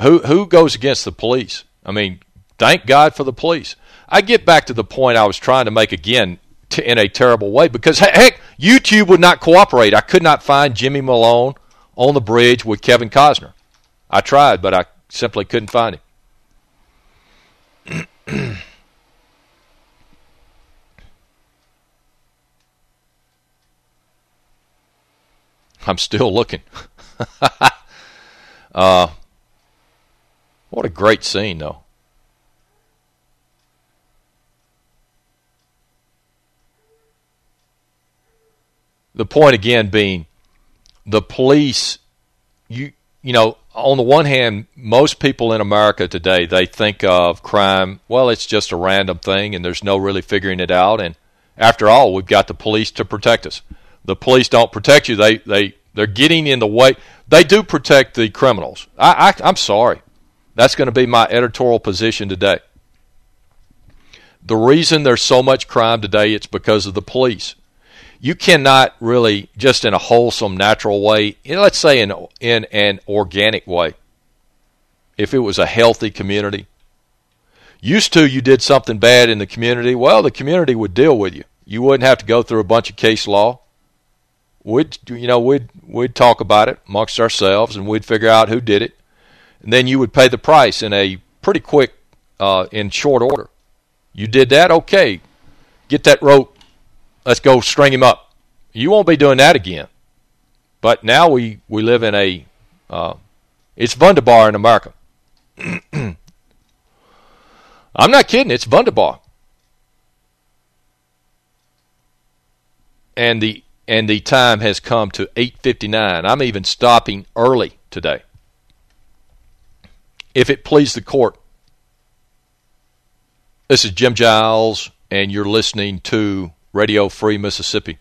Who who goes against the police? I mean, thank God for the police. I get back to the point I was trying to make again in a terrible way because heck, YouTube would not cooperate. I could not find Jimmy Malone on the bridge with Kevin Costner. I tried, but I simply couldn't find him. I'm still looking. uh, what a great scene, though. The point again being the police, you you know, on the one hand, most people in America today, they think of crime, well, it's just a random thing and there's no really figuring it out. And after all, we've got the police to protect us. The police don't protect you. They, they, they're getting in the way. They do protect the criminals. I, I, I'm sorry. That's going to be my editorial position today. The reason there's so much crime today, it's because of the police you cannot really just in a wholesome, natural way, let's say in in an organic way. If it was a healthy community, used to you did something bad in the community, well, the community would deal with you. You wouldn't have to go through a bunch of case law. We'd you know we'd we'd talk about it amongst ourselves and we'd figure out who did it, and then you would pay the price in a pretty quick, uh, in short order. You did that, okay. Get that rope let's go string him up. You won't be doing that again. But now we, we live in a, uh, it's Wunderbar in America. I'm not kidding, it's Wunderbar. And the and the time has come to 8:59. I'm even stopping early today. If it please the court. This is Jim Giles and you're listening to Radio Free Mississippi.